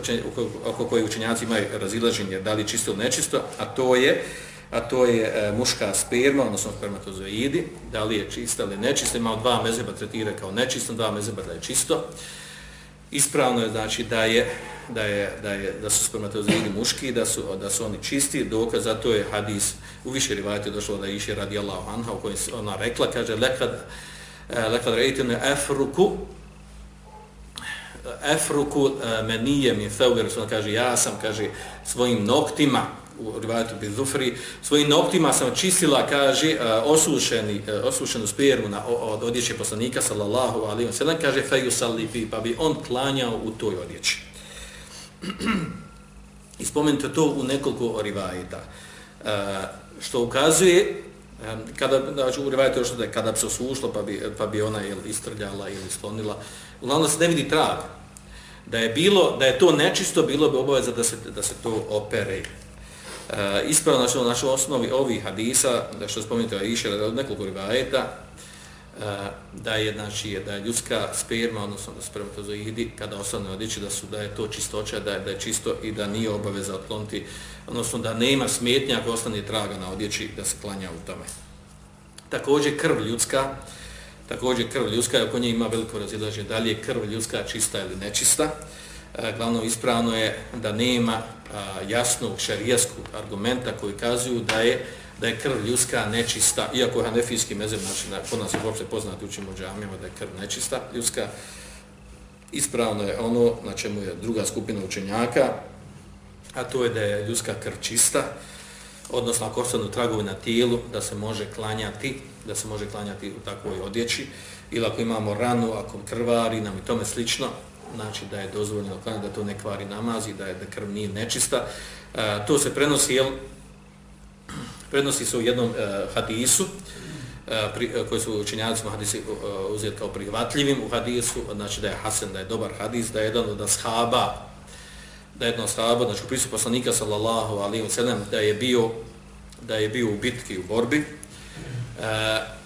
oko, koje učenjaci imaju razilaženje, da li čisto ili nečisto, a to je, a to je e, muška sperma, odnosno spermatozoidi, da li je čista ili nečista, imao dva mezeba tretira kao nečisto, dva mezeba da je čisto ispravno je znači da je da je da je da su spermatozoidi muški da su da su oni čisti. Dokaz za to je hadis u više rivajata došlo da je iše radijallahu anha u kojem ona rekla kaže lekad e, lekad rejtene afruku afruku e, menije mi thawir kaže ja sam kaže svojim noktima u rivajetu Bizufri, svojim noktima sam čistila, kaže, e, osušeni, e, osušenu spermu na, od odjeće poslanika, sallallahu alaihi wa sallam, kaže, feju salifi, pa bi on klanjao u toj odjeći. I spomenuto to u nekoliko rivajeta. E, što ukazuje, kada, znači, u rivajetu što da je kada bi se osušlo, pa bi, pa bi ona jel, istrljala ili sklonila, uglavnom se ne vidi trag. Da je bilo, da je to nečisto, bilo bi obaveza da se, da se to opere. E, ispravno, našo našo osnovi ovih hadisa, da što spomenuto je da od nekoliko rivajeta, e, da je znači da je ljudska sperma odnosno da spermatozoidi kada ostane odjeći da su da je to čistoća da je da je čisto i da nije obaveza otkloniti odnosno da nema smetnja ako ostane traga na odjeći da se klanja u tome. Također krv ljudska također krv ljudska oko nje ima veliko razilaženje da li je krv ljudska čista ili nečista. E, glavno ispravno je da nema jasnog šarijaskog argumenta koji kazuju da je da je krv ljudska nečista, iako je hanefijski mezem, znači na, kod nas je uopšte poznati učimo džamijama da je krv nečista ljudska, ispravno je ono na čemu je druga skupina učenjaka, a to je da je ljudska krv čista, odnosno ako ostanu tragovi na tijelu, da se može klanjati, da se može klanjati u takvoj odjeći, ili ako imamo ranu, ako krvari nam i tome slično, znači da je dozvoljeno klanjati, da to ne kvari namaz i da je da krv nije nečista. E, to se prenosi, jel, prenosi se u jednom e, hadisu uh, pri, uh, koji su učenjacima hadisi uh, e, uzeti kao prihvatljivim u hadisu, znači da je Hasan, da je dobar hadis, da je jedan od ashaba, da je jedan od ashaba, znači u prisu poslanika sallallahu alaihi wa sallam, da je bio da je bio u bitki, u borbi,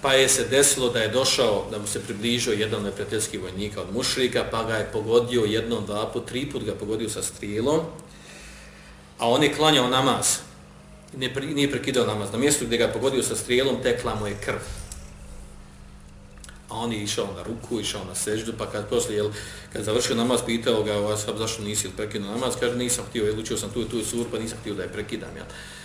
pa je se desilo da je došao, da mu se približio jedan neprijateljski vojnika od mušrika, pa ga je pogodio jednom, dva put, tri put ga pogodio sa strilom, a on je klanjao namaz, ne, nije prekidao namaz. Na mjestu gdje ga je pogodio sa strijelom, tekla mu je krv. A on je išao na ruku, išao na seždu, pa kad poslije, jel, kad završio namaz, pitao ga, vas, zašto nisi prekidao namaz, kaže, nisam htio, jel, učio sam tu i tu sur, pa nisam htio da je prekidam, jel. Ja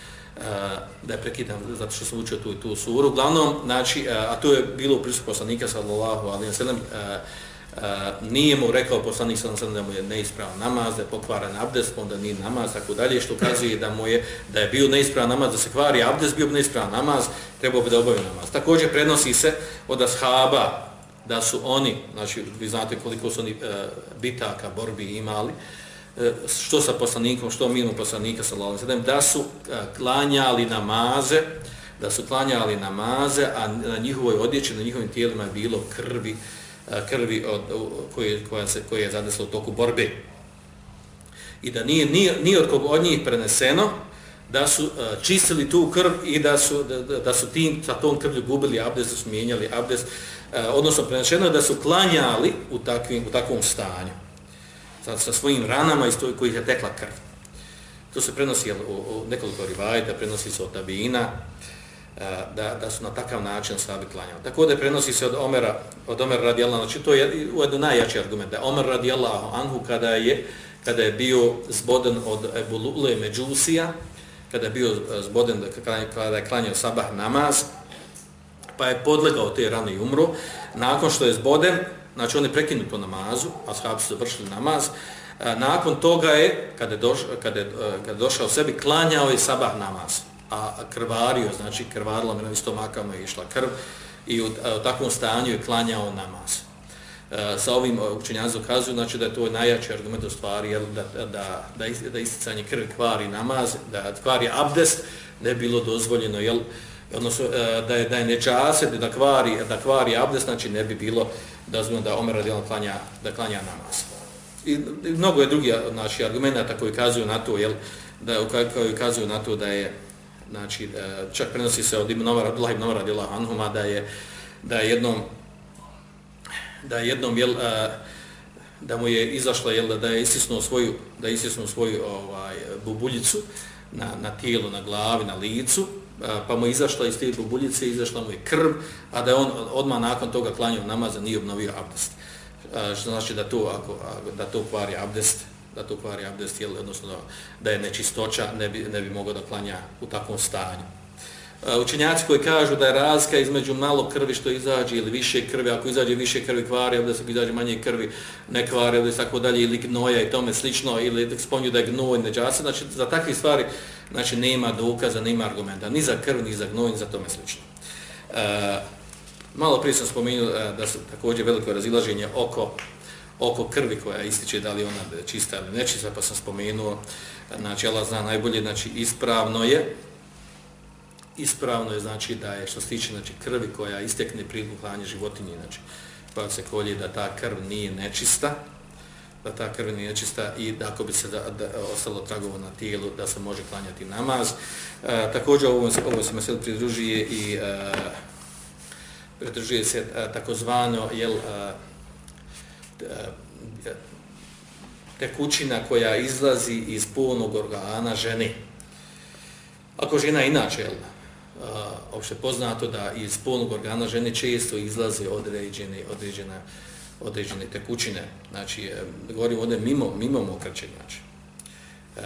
da je prekidam, zato što sam učio tu i tu suru. Uglavnom, znači, e, a to je bilo u prisutku poslanika, sallallahu alaihi wa sallam, e, e, nije mu rekao poslanik sallallahu alejhi da mu je neispravan namaz, da je pokvaren abdest, pa onda nije namaz, tako dalje, što ukazuje da mu je da je bio neispravan namaz, da se kvari abdest, bio bi neispravan namaz, trebao bi da obavi namaz. Također prenosi se od ashaba da su oni, znači vi znate koliko su oni e, bitaka, borbi imali, e, E, što sa poslanikom, što mimo poslanika sallallahu alejhi ve da su e, klanjali namaze, da su klanjali namaze, a na njihovoj odjeći, na njihovim tijelima je bilo krvi, e, krvi od, koje, koja, se, koje je zadeslo u toku borbe. I da nije ni, ni od kog od njih preneseno da su čistili tu krv i da su, da, da su tim, sa tom krvlju gubili abdest, da su mijenjali abdest, odnosno odnosno je da su klanjali u, takvim, u takvom stanju sa, sa svojim ranama iz kojih je tekla krv. To se prenosi u, u nekoliko rivajta, prenosi se od tabina, e, da, da su na takav način sahabi klanjali. Također prenosi se od Omera, od Omer radijallahu znači to je ujedno najjači argument, da Omer radijallahu anhu kada je, kada je bio zboden od Ebu Lule Međusija, kada je bio zboden, kada je klanjao sabah namaz, pa je podlegao te rane i umro, nakon što je zboden, znači on je prekinut po namazu, a sahabi su završili namaz, e, nakon toga je, kada je, doš, kada je, e, kada je došao sebi, klanjao je sabah namaz a krvario, znači krvarila mi na stomakama je išla krv i u, e, u takvom stanju je klanjao namaz. E, sa ovim učenjaci dokazuju znači da je to najjači argument u stvari jel, da, da, da, da isticanje krvi kvari namaz, da kvari abdest, ne bilo dozvoljeno, jel, odnosno da je, da je nečaset, da kvari, da kvari abdest, znači ne bi bilo dozvoljeno da Omer radijalno klanja, da klanja namaz. I, i mnogo je drugi naši argumenta koji kazuju na to, jel, da, koji kazuju na to da je znači da, čak prenosi se od Ibn Omar Abdullah ibn Omar radijallahu anhuma da je da je jednom da je jednom jel e, da mu je izašla jel da je istisnuo svoju da je istisnuo svoju ovaj bubuljicu na na tijelu, na glavi, na licu, pa mu izašla iz te bubuljice, izašla mu je krv, a da je on odmah nakon toga klanjao namaza, nije obnovio abdest. što znači da to, ako, da to kvari abdest, da to kvari abdest, jel, odnosno da je nečistoća, ne bi, ne bi mogao da klanja u takvom stanju. Učenjaci koji kažu da je razlika između malo krvi što izađe ili više krvi, ako izađe više krvi kvari, onda se izađe manje krvi ne kvari, ili tako dalje, ili gnoja i tome slično, ili spominju da je gnoj neđasa, znači za takve stvari znači, nema dokaza, nema argumenta, ni za krv, ni za gnoj, ni za tome slično. E, malo prije sam spomenuo e, da su također veliko razilaženje oko, oko krvi koja ističe da li ona čista ili nečista, pa sam spomenuo, znači Allah zna najbolje, znači ispravno je, ispravno je znači da je što se tiče znači krvi koja istekne pri klanje životinje znači pa se kolje da ta krv nije nečista da ta krv nije nečista i da ako bi se da, da ostalo tragovo na tijelu da se može klanjati namaz. E, također ovo se ovo se mesel pridružuje i e, pridružuje se e, takozvano jel e, e, tekućina koja izlazi iz polnog organa žene. Ako žena inače jel e, opšte poznato da iz polnog organa žene često izlaze određene, određene, određene tekućine. Znači, e, govorimo ovdje mimo, mimo mokraće. Znači. E,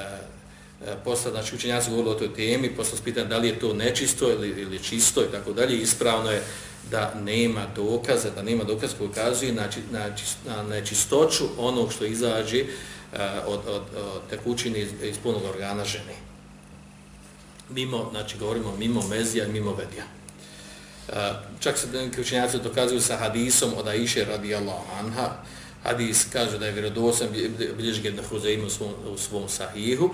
e posle, znači, učenjaci govorili o toj temi, posle spitan da li je to nečisto ili, ili čisto i tako dalje. Ispravno je da nema dokaza, da nema dokaza koji ukazuje na, na, na nečistoću onog što izađe e, od, od, od tekućine iz, iz spolnog organa žene mimo, znači govorimo mimo mezija mimo vedija. Eh, čak se neki učenjaci dokazuju sa hadisom od Aisha radijallahu anha. Hadis kaže da je vjerodosan, bilježi ga Huzeim u svom, u svom sahihu.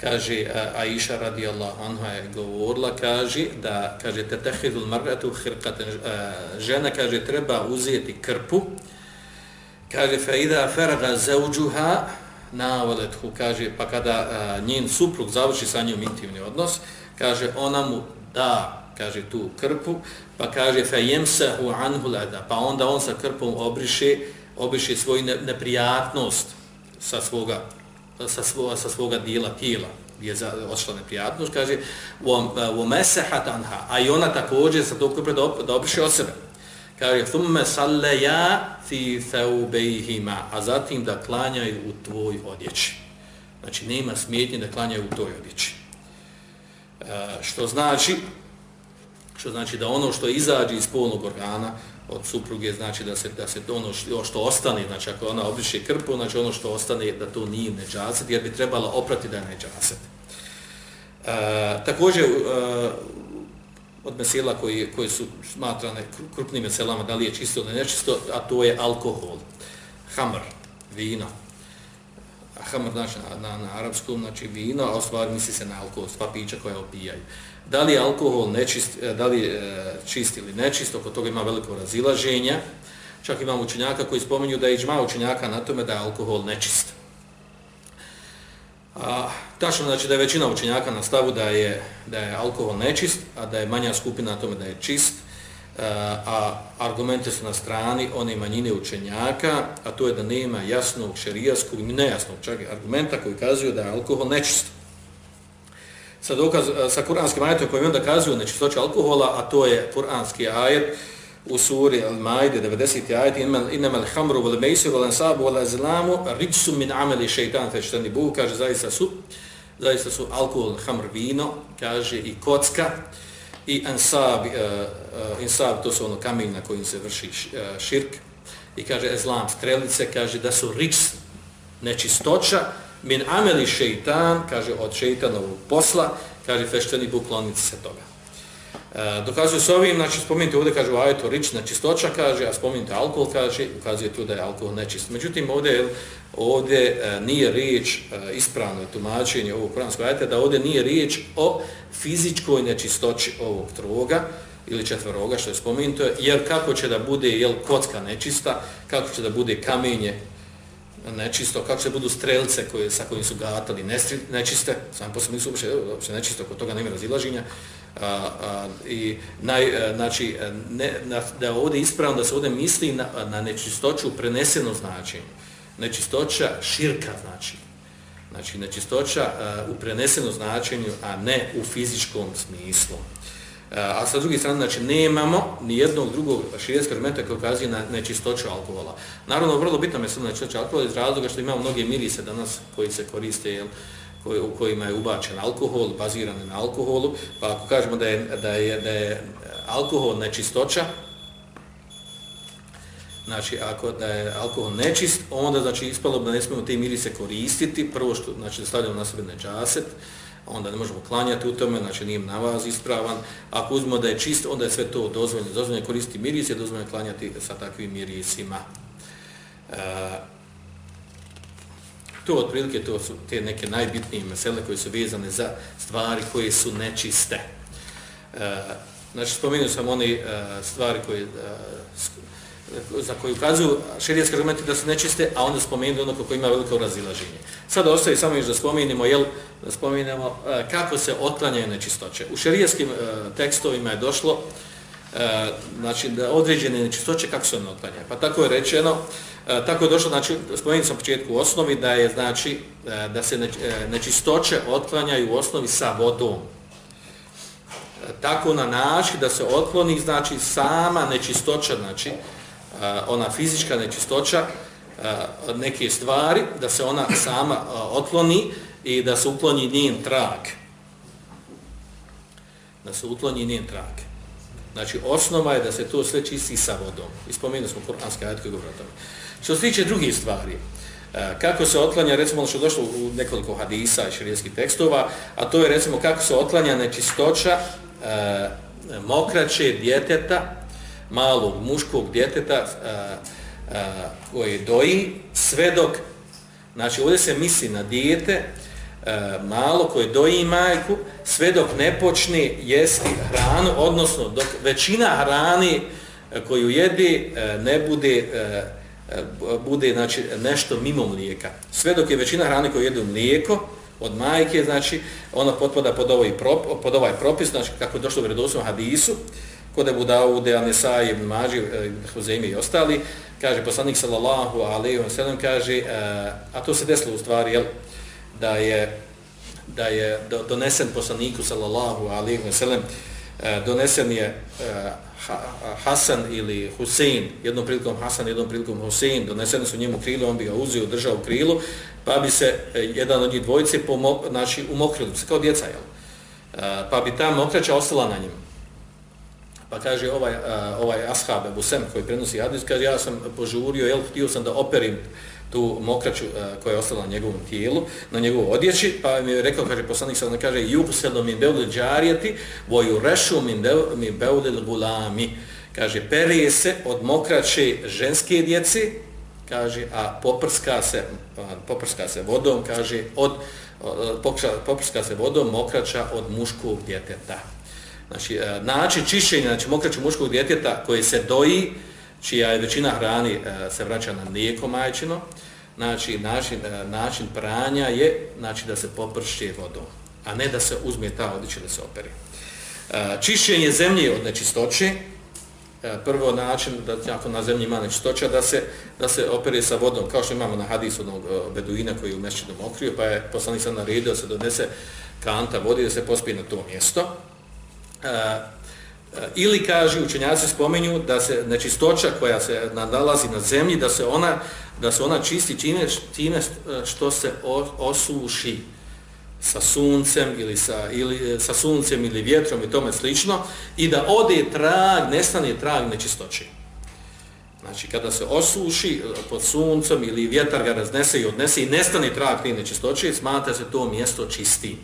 Kaže, eh, Aisha radijallahu anha je govorila, kaže, da, kaže, te tehidul margatu hirkaten, eh, žena, kaže, treba uzeti krpu. Kaže, fe ida ferga zeuđuha, navolethu, kaže, pa kada a, njen suprug završi sa njom intimni odnos, kaže ona mu da kaže tu krpu pa kaže fa yamsahu anhu lada pa onda on sa krpom obriše obriše svoju neprijatnost sa svoga sa svoga sa svoga dijela tijela je za odšla neprijatnost kaže wa masahat anha a i ona također sa tog krpe da obriše od sebe. Kaže thumma sallaya fi thawbayhima a zatim da klanjaju u tvoj odjeći. Znači nema smetnje da klanjaju u toj odjeći. E, što znači što znači da ono što izađe iz polnog organa od supruge znači da se da se ono što, što ostane znači ako ona obriše krpu znači ono što ostane da to nije neđaset, jer bi trebala oprati da je neđaset. E, također e, od mesela koji koji su smatrane krupnim meselama da li je čisto ili nečisto a to je alkohol hamr vino hamr znači na, na, na arapskom, znači vino, a u stvari misli se na alkohol, sva pića koja opijaju. Da li je alkohol nečist, e, da li je e, čist ili nečist, oko toga ima veliko razilaženja. Čak imamo učenjaka koji spominju da je iđma učenjaka na tome da je alkohol nečist. A, tačno znači da je većina učenjaka na stavu da je, da je alkohol nečist, a da je manja skupina na tome da je čist e, a argumente su na strani one manjine učenjaka, a to je da nema jasnog šerijaskog i nejasnog čak argumenta koji kazuju da je alkohol nečist. Sa, dokaz, e, sa kuranskim ajetom kojim onda kazuju nečistoće alkohola, a to je kuranski ajet u suri Al-Maide, 90. ajet, inama al-hamru wal maisir wal-ansabu wal-azlamu rijsu min ameli šeitan feštani bu kaže zaista su, zaista su alkohol, hamr, vino, kaže i kocka, i ansab, uh, uh, insab, to su ono kamen na kojim se vrši uh, širk, i kaže ezlam strelice, kaže da su riks nečistoća, min ameli šeitan, kaže od šeitanovog posla, kaže fešteni buklonici se toga. E, dokazuju se ovim, znači spomenuti ovdje, kaže u ajetu rična čistoća, kaže, a spomenuti alkohol, kaže, ukazuje tu da je alkohol nečist. Međutim, ovdje, ovdje e, nije riječ, uh, ispravno tumačenje ovog koranskog ajeta, da ovdje nije riječ o fizičkoj nečistoći ovog troga ili četvoroga što je spomenuto, jer kako će da bude jel, kocka nečista, kako će da bude kamenje nečisto, kako se budu strelce koje, sa kojim su gatali nečiste, sam posle nisu uopće, uopće nečisto, kod toga nema razilaženja, a, a, i naj, a, znači, e, ne, na, da ovdje ispravno da se ovdje misli na, na nečistoću preneseno značenje. Nečistoća širka znači, znači nečistoća a, u prenesenom značenju, a ne u fizičkom smislu. Eh, a sa druge strane, znači, nemamo ni jednog drugog širijetskog remeta koji ukazuje na nečistoću alkohola. Naravno, vrlo bitno je sada znači, nečistoća alkohola iz razloga što imamo mnoge mirise danas koji se koriste, jel, koji, u kojima je ubačen alkohol, baziran na alkoholu, pa ako kažemo da je, da je, da je alkohol nečistoća, znači ako da je alkohol nečist, onda znači ispalo da ne smijemo te mirise koristiti, prvo što znači da stavljamo na sebe neđaset, onda ne možemo klanjati u tome, znači nije navaz ispravan. Ako uzmemo da je čist, onda je sve to dozvoljeno. Dozvoljeno koristiti mirise, dozvoljeno klanjati sa takvim mirisima. E, to otprilike to su te neke najbitnije mesele koje su vezane za stvari koje su nečiste. E, znači spomenuo sam one e, stvari koje e, za koju ukazuju širijetski argumenti da su nečiste, a onda spomenuo ono kako ima veliko razilaženje. Sada ostaje samo još da spomenemo, jel, da spomenemo e, kako se otklanjaju nečistoće. U širijetskim e, tekstovima je došlo e, znači, da određene nečistoće, kako se one otklanjaju. Pa tako je rečeno, e, tako je došlo, znači, spomenuo sam početku u osnovi, da je, znači, e, da se neč, e, nečistoće otklanjaju u osnovi sa vodom. E, tako na način da se otkloni, znači, sama nečistoća, znači, ona fizička nečistoća od neke stvari, da se ona sama otloni i da se ukloni njen trag. Da se ukloni njen trag. Znači, osnova je da se to sve čisti sa vodom. Ispomenuli smo kuranske ajatke govore o tome. Što se tiče drugih stvari, kako se otklanja, recimo ono što je došlo u nekoliko hadisa i širijetskih tekstova, a to je recimo kako se otklanja nečistoća mokraće djeteta, malog muškog djeteta a, a, koje doji sve dok, znači ovdje se misli na dijete a, malo koje doji majku sve dok ne počne jesti hranu, odnosno dok većina hrani koju jedi ne bude bude znači nešto mimo mlijeka. Sve dok je većina hrane koju jedu mlijeko od majke, znači ona potpada pod ovaj, prop, pod ovaj propis, znači kako je došlo u redosnom hadisu, kod Ebu Daude, Anesaj, Ibn Mađi, eh, i ostali, kaže poslanik sallallahu alaihi wa sallam, kaže, eh, a to se desilo u stvari, jel, da je, da je donesen poslaniku sallallahu alaihi wa sallam, eh, donesen je eh, Hasan ili Husein, jednom prilikom Hasan, jednom prilikom Husein, doneseni su njemu krilo, on bi ga uzio, držao krilo, pa bi se jedan od njih dvojice pomo, znači, umokrili, kao djeca, jel? pa bi ta mokraća ostala na njemu. Pa kaže ovaj, uh, ovaj ashab Ebu Sem koji prenosi hadis, kaže ja sam požurio, jel, htio sam da operim tu mokraću uh, koja je ostala na njegovom tijelu, na njegovu odjeći, pa mi je rekao, kaže poslanik sada, kaže yubselu min beulil džarijeti, voju rešu min, min beulil gulami. Kaže, perije se od mokraće ženske djeci, kaže, a poprska se, poprska se vodom, kaže, od, poprska se vodom mokraća od muškog djeteta. Znači, e, način čišćenja, znači mokraće muškog djeteta koji se doji, čija je većina hrani e, se vraća na mlijeko majčino, znači način, e, način pranja je znači da se popršće vodom, a ne da se uzme ta odjeća da se operi. Čišćenje zemlje od nečistoće, prvo način da ako na zemlji ima nečistoća, da se, da se opere sa vodom, kao što imamo na hadisu onog beduina koji je u mešćinom mokrio pa je poslanik sam naredio da se donese kanta vode da se pospije na to mjesto, ili kaže učenjaci spomenju da se nečistoća koja se nalazi na zemlji da se ona da se ona čisti čine time što se osuši sa suncem ili sa ili sa suncem ili vjetrom i tome slično i da ode trag nestane trag nečistoće. Znači kada se osuši pod suncem ili vjetar ga raznese i odnese i nestane trag te nečistoće smatra se to mjesto čistim.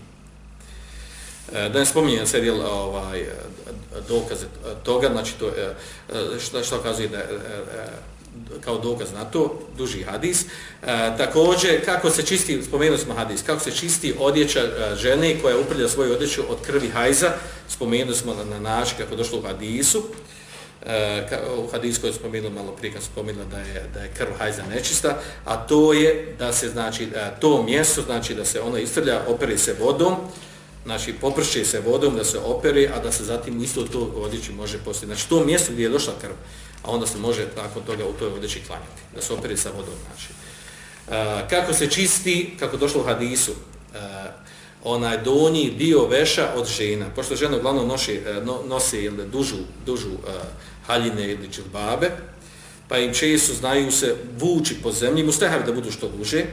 E, da ne spominjem sad jel, ovaj, dokaze toga, znači to, e, e, što, što kazuje da, kao dokaz na to, duži hadis. E, također, kako se čisti, spomenuli smo hadis, kako se čisti odjeća žene koja uprlja svoju odjeću od krvi hajza, spomenuli smo na, na način kako došlo u hadisu, e, u hadisu koji spomenula malo prije kad spomenula da je, da je krv hajza nečista, a to je da se, znači, to mjesto, znači da se ono istrlja, operi se vodom, znači popršće se vodom da se opere, a da se zatim isto to odjeći može poslije. Znači to mjesto gdje je došla krv, a onda se može nakon toga u toj odjeći klanjati, da se opere sa vodom. Znači. E, kako se čisti, kako došlo u hadisu, e, onaj donji dio veša od žena. Pošto žena uglavnom nosi, e, nosi ili dužu, dužu uh, haljine ili džilbabe, pa im često znaju se vući po zemlji, mu stehavi da budu što duže.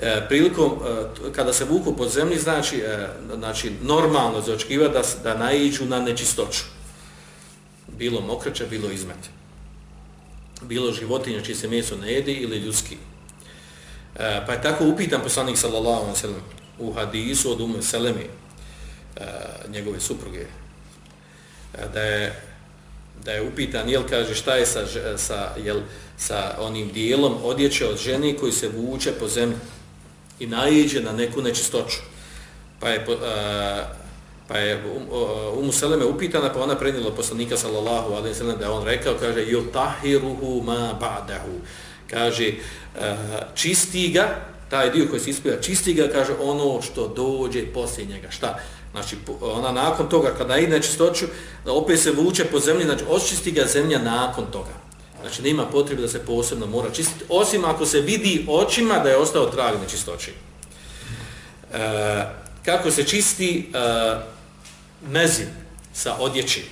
E, prilikom, e, kada se vuku pod zemlji, znači, e, znači normalno za očekiva da, da naiđu na nečistoću. Bilo mokraća, bilo izmet. Bilo životinja čije se meso ne jedi ili ljudski. E, pa je tako upitan poslanik sallallahu alaihi sallam u hadisu od ume Seleme, e, njegove supruge, e, da je da je upitan, jel kaže šta je sa, sa, jel, sa onim dijelom odjeće od žene koji se vuče po zemlji i naiđe na neku nečistoću. Pa je, a, pa je u um, Seleme upitana, pa ona prenijela poslanika sallallahu alaihi sallam da on rekao, kaže, yutahiruhu ma ba'dahu. Kaže, a, čisti ga, taj dio koji se ispira, čisti ga, kaže, ono što dođe poslije njega. Šta? Znači, ona nakon toga, kada ide nečistoću, opet se vuče po zemlji, znači, očisti ga zemlja nakon toga. Znači, nema potrebe da se posebno mora čistiti, osim ako se vidi očima da je ostao trag nečistoći. E, kako se čisti e, mezin sa odjeći?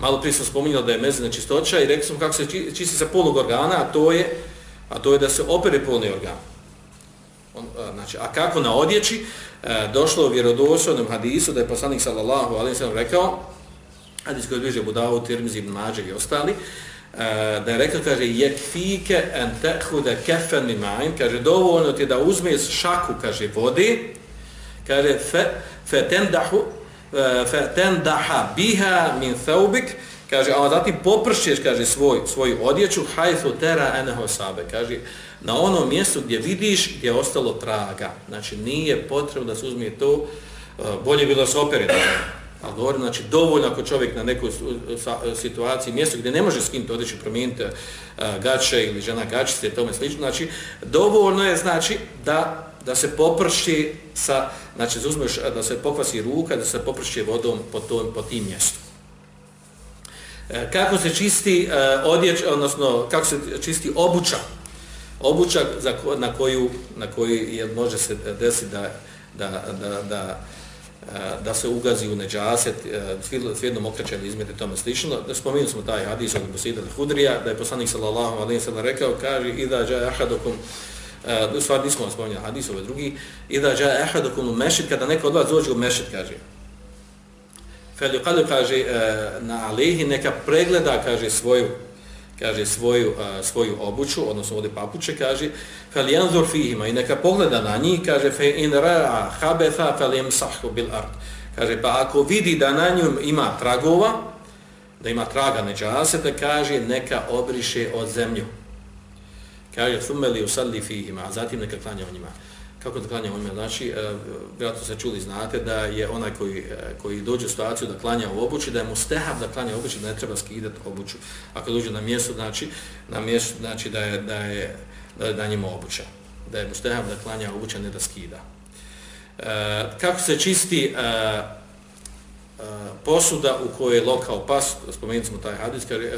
Malo prije sam spominjao da je mezin nečistoća i rekli smo kako se čisti sa polnog organa, a to je, a to je da se opere polni organ. On, a, znači, a kako na odjeći? E, došlo u vjerodostojnom hadisu da je poslanik sallallahu alaihi sallam rekao, hadis koji bliže Budavu, Tirmizi, Ibn Mađe i ostali, e, Eh, da je rekao, kaže, jekfike en tehude kefen mi majim, kaže, dovoljno ti da uzmeš šaku, kaže, vodi, kaže, fe, fe tendahu, eh, fe tendaha biha min thaubik, kaže, a zatim popršćeš, kaže, svoj, svoju odjeću, hajfu tera eneho sabe, kaže, na onom mjestu gdje vidiš gdje je ostalo traga. Znači nije potrebno da se uzme to, eh, bolje bilo da se opere. Ali govorim, znači dovoljno ako čovjek na nekoj situaciji, mjestu gdje ne može s kim to odreći promijeniti uh, gače ili žena gačice, tome slično, znači dovoljno je znači da, da se poprši sa, znači uzmeš, da se pokvasi ruka, da se poprši vodom po, tom, po tim mjestu. E, kako se čisti e, uh, odjeć, odnosno kako se čisti obuća, obuća za ko, na koju na koju je može se desiti da da da da Eh, da se ugazi u neđaset, eh, svijedno mokraćan izmete tome slično. Da spomenuli smo taj hadis od Busida al-Hudrija, da je poslanik sallallahu alaihi sallam rekao, kaže, ida dža ahadokum, eh, u stvari nismo vam spomenuli hadis, ovaj drugi, ida dža ahadokum u mešit, kada neko od vas dođe u mešit, kaže, fel kaže na alihi neka pregleda kaže svoju kaže svoju uh, svoju obuću odnosno ovde papuče kaže fal fihima i neka pogleda na njih kaže fe in ra'a khabatha fal bil ard kaže pa ako vidi da na njom ima tragova da ima traga neđase da kaže neka obriše od zemlju kaže thumma li yusalli fihima a zatim neka klanja o njima kako da klanja onima, znači, e, vjerojatno se čuli, znate da je onaj koji, e, koji dođe u situaciju da klanja u obući, da je mu stehab da klanja u obući, da ne treba skidati obuću. Ako dođe na mjesto, znači, na mjesto, znači da je, da je, da je na njima obuća. Da je mu stehab da klanja obuća, ne da skida. E, kako se čisti e, posuda u kojoj je lokao pas, spomenuli smo taj hadis, kad, e,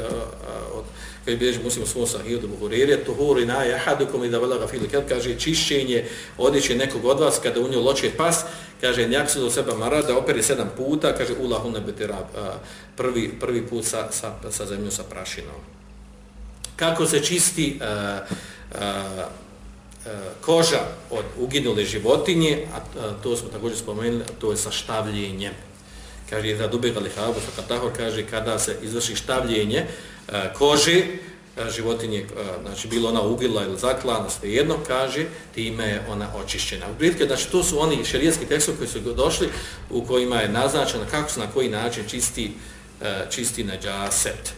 od, kad bilježi muslim u svom da do Buhuririja, to huri na jahadukom i da velaga filikel, kaže čišćenje odjeće nekog od vas, kada u njoj loče pas, kaže njak se do seba mara da operi sedam puta, kaže ulah unne betira eh, prvi, prvi put sa, sa, sa zemljom, sa prašinom. Kako se čisti a, a, koža od uginule životinje, a, a to smo također spomenuli, to je sa štavljenjem. Kaže, da dubegali habu, kaže, kada se izvrši štavljenje, E, kože životinje, e, znači bilo ona ugila ili zaklana, ono sve jedno kaže, time je ona očišćena. U prilike, znači to su oni šerijetski tekstovi koji su došli u kojima je naznačeno kako se na koji način čisti, e, čisti nađaset.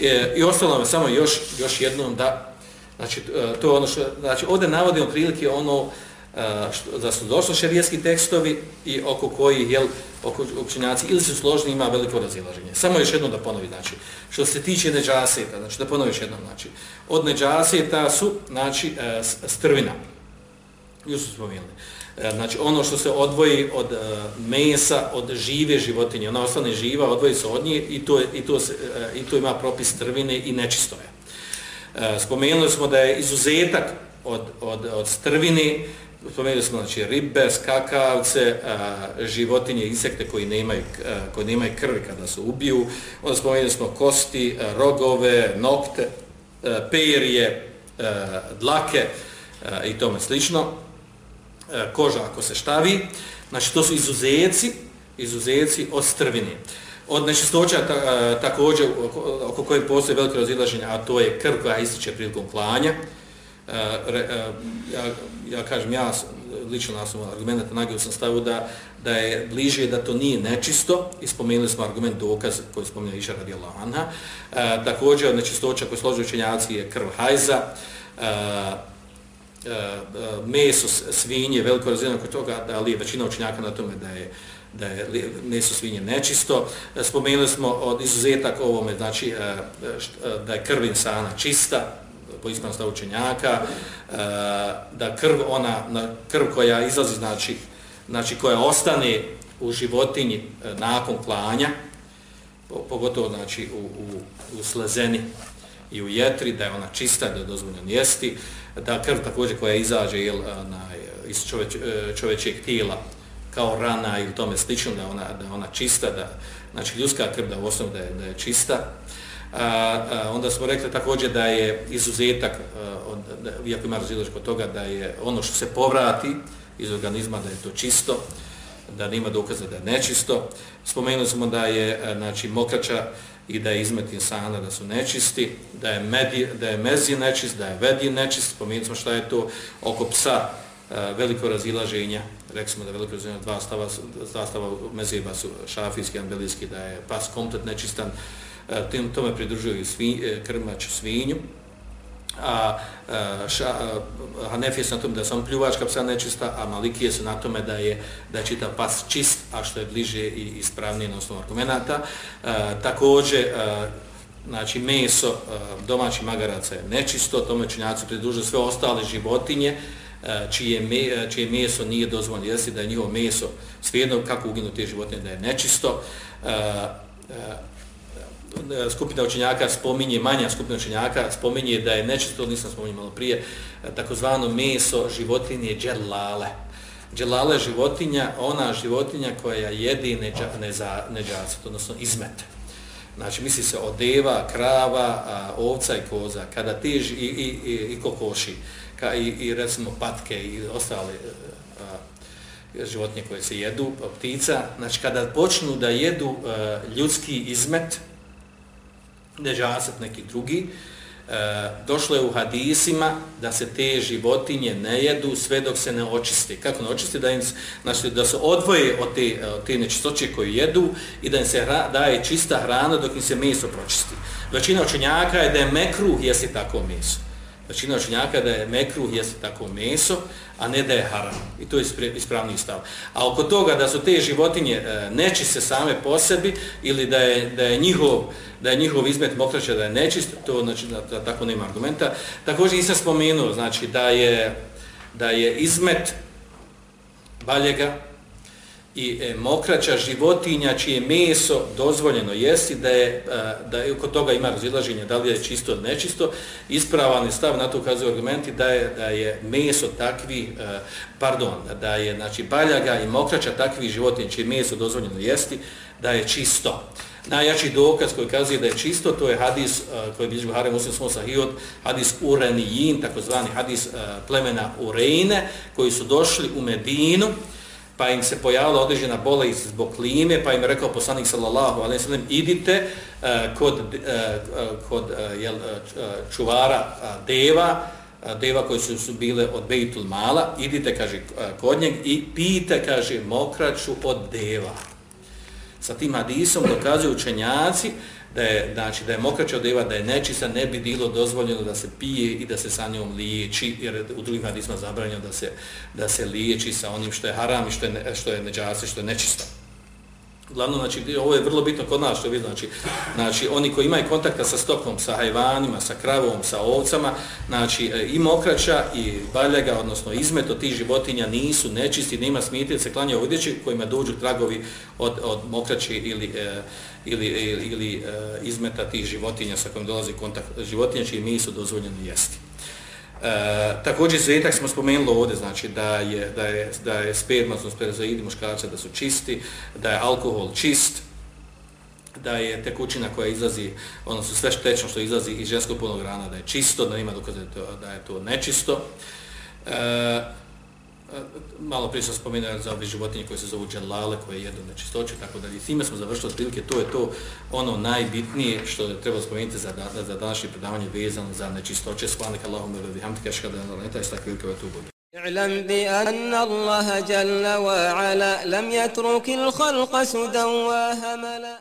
E, I ostalo me samo još, još jednom da, znači to je ono što, znači ovdje navodimo prilike ono, E, što, da su došli šerijski tekstovi i oko koji jel, oko učenjaci ili su složni ima veliko razilaženje. Samo još jedno da ponovi, znači, što se tiče neđaseta, znači da ponovi još jedno, znači, od neđaseta su, znači, e, strvina. Ju su spomenuli. E, znači, ono što se odvoji od mesa, od žive životinje, ona ostane živa, odvoji se od nje i to, i to, se, i to ima propis strvine i nečistoje. Spomenuli smo da je izuzetak od, od, od strvine, spomenuli smo znači ribe, skakavce, životinje, insekte koji nemaju, koji nemaju krvi kada se ubiju. Onda spomenuli smo kosti, rogove, nokte, perje, dlake i tome slično. Koža ako se štavi. Znači to su izuzeci, izuzeci od strvine. Od nečistoća ta, također oko koje postoje veliko razilaženje, a to je krv koja ističe prilikom klanja. E, e, ja, ja kažem, ja lično na osnovu argumenta nagio sam stavio da, da je bliže da to nije nečisto i spomenuli smo argument dokaz koji spominja Iša radi Allahana. E, također od nečistoća koji složuju učenjaci je krv hajza, e, e, e meso svinje, veliko razvijedno kod toga, da je većina učenjaka na tome da je da je meso svinje nečisto. Spomenuli smo od izuzetak ovome, znači da je krv insana čista, po ispravnom stavu učenjaka, e, da krv, ona, krv koja izlazi, znači, znači koja ostane u životinji e, nakon klanja, pogotovo znači u, u, u slezeni i u jetri, da je ona čista, da je dozvoljeno jesti, da krv također koja izađe jel, e, na, iz čoveč, e, čovečijeg tijela kao rana ili tome slično, da ona, da ona čista, da, znači ljudska krv da u osnovu da je, da je čista, A, a, onda smo rekli također da je izuzetak, a, od, da, iako ima razilaž kod toga, da je ono što se povrati iz organizma, da je to čisto, da nima dokaza da je nečisto. Spomenuli smo da je znači, mokrača i da je izmet insana da su nečisti, da je, medi, da je mezi nečist, da je vedi nečist. Spomenuli smo šta je to oko psa veliko razilaženja. Rekli smo da veliko razilaženja dva stava, dva stava mezijeba su šafijski, ambelijski, da je pas komplet nečistan, E, tim tome pridružuju svin, svi, e, krmač svinju, a, a, ša, a Hanefije su na tome da je samo pljuvačka psa nečista, a Malikije su na tome da je da je čitav pas čist, a što je bliže i ispravnije na osnovu argumenta. A, također, a, znači meso domaćih magaraca je nečisto, tome činjaci pridružuju sve ostale životinje, čije, me, čije meso nije dozvoljeno jesti, da je njihovo meso svijedno kako uginu te životinje, da je nečisto. A, a, skupina učenjaka spominje, manja skupina učenjaka spominje da je nečisto, nisam spominje malo prije, takozvano meso životinje dželale. Dželale životinja, ona životinja koja jedi neđa, neza, neđaca, odnosno izmet. Znači, misli se o deva, krava, a, ovca i koza, kada ti i, i, i, i kokoši, ka, i, i recimo patke i ostale a, životinje koje se jedu, pa ptica, znači kada počnu da jedu a, ljudski izmet, neđasat neki drugi, e, došlo je u hadisima da se te životinje ne jedu sve dok se ne očiste. Kako ne očiste? Da, im, znači, da se odvoje od te, e, od te nečistoće koju jedu i da im se hra, daje čista hrana dok im se meso pročisti. Većina učenjaka je da je mekruh jesi tako meso. Znači, Većina učenjaka da je mekruh jeste tako meso, a ne da je haram. I to je ispravni stav. A oko toga da su te životinje neči nečiste same po sebi ili da je, da je njihov da je njihov izmet mokraća da je nečist, to znači da, da tako nema argumenta. Također nisam spomenuo znači da je da je izmet baljega i e, mokraća životinja čije meso dozvoljeno jesti da je a, da je kod toga ima razilaženje da li je čisto ili nečisto. Ispravan je stav na to ukazuju argumenti da je da je meso takvi a, pardon da je znači baljaga i mokraća takvi životinja čije meso dozvoljeno jesti da je čisto. Najjači dokaz koji kazuje da je čisto, to je hadis uh, koji je bilježi Buhari Muslim smo sahihot, hadis Urenijin, takozvani hadis uh, plemena Urejne, koji su došli u Medinu, pa im se pojavila određena bolest zbog klime, pa im je rekao poslanik sallallahu alejhi ve sellem idite uh, kod, uh, kod uh, jel, uh, čuvara uh, deva, uh, deva koji su, su bile od Beitul Mala, idite, kaže, uh, kod njeg i pite, kaže, mokraću od deva. Sa tim hadisom dokazuju učenjaci da je, znači, da je mokraća od deva, da je nečista, ne bi bilo dozvoljeno da se pije i da se sa njom liječi, jer u drugim hadisma zabranjeno da se, da se liječi sa onim što je haram i što je, ne, što je neđasi, što je nečisto. Glavno, znači, ovo je vrlo bitno kod nas što je znači, znači, oni koji imaju kontakta sa stokom, sa hajvanima, sa kravom, sa ovcama, znači, e, i mokraća i baljega, odnosno izmeto tih životinja nisu nečisti, nema smitije, se klanja odjeći kojima dođu tragovi od, od mokraće ili, e, ili, ili, ili e, izmeta tih životinja sa kojim dolazi kontakt životinja, čiji nisu dozvoljeni jesti. E, također zetak smo spomenuli ovdje, znači da je, da je, da je sperma, odnosno sperzoidi muškarca da su čisti, da je alkohol čist, da je tekućina koja izlazi, odnosno sve štečno što izlazi iz ženskog polnog rana da je čisto, da ima dokaze da je to nečisto. E, malo prije sam spomenuo za ove životinje koje se zovu dželale, koje jedu nečistoću, tako da i time smo završili otprilike, to je to ono najbitnije što treba spomenuti za, da, za današnje predavanje vezano za nečistoće. Svanika Allahumma wa bihamdika ashhadu an la ilaha illa anta astaghfiruka wa atubu اعلم بأن الله جل وعلا لم يترك الخلق سدى وهملا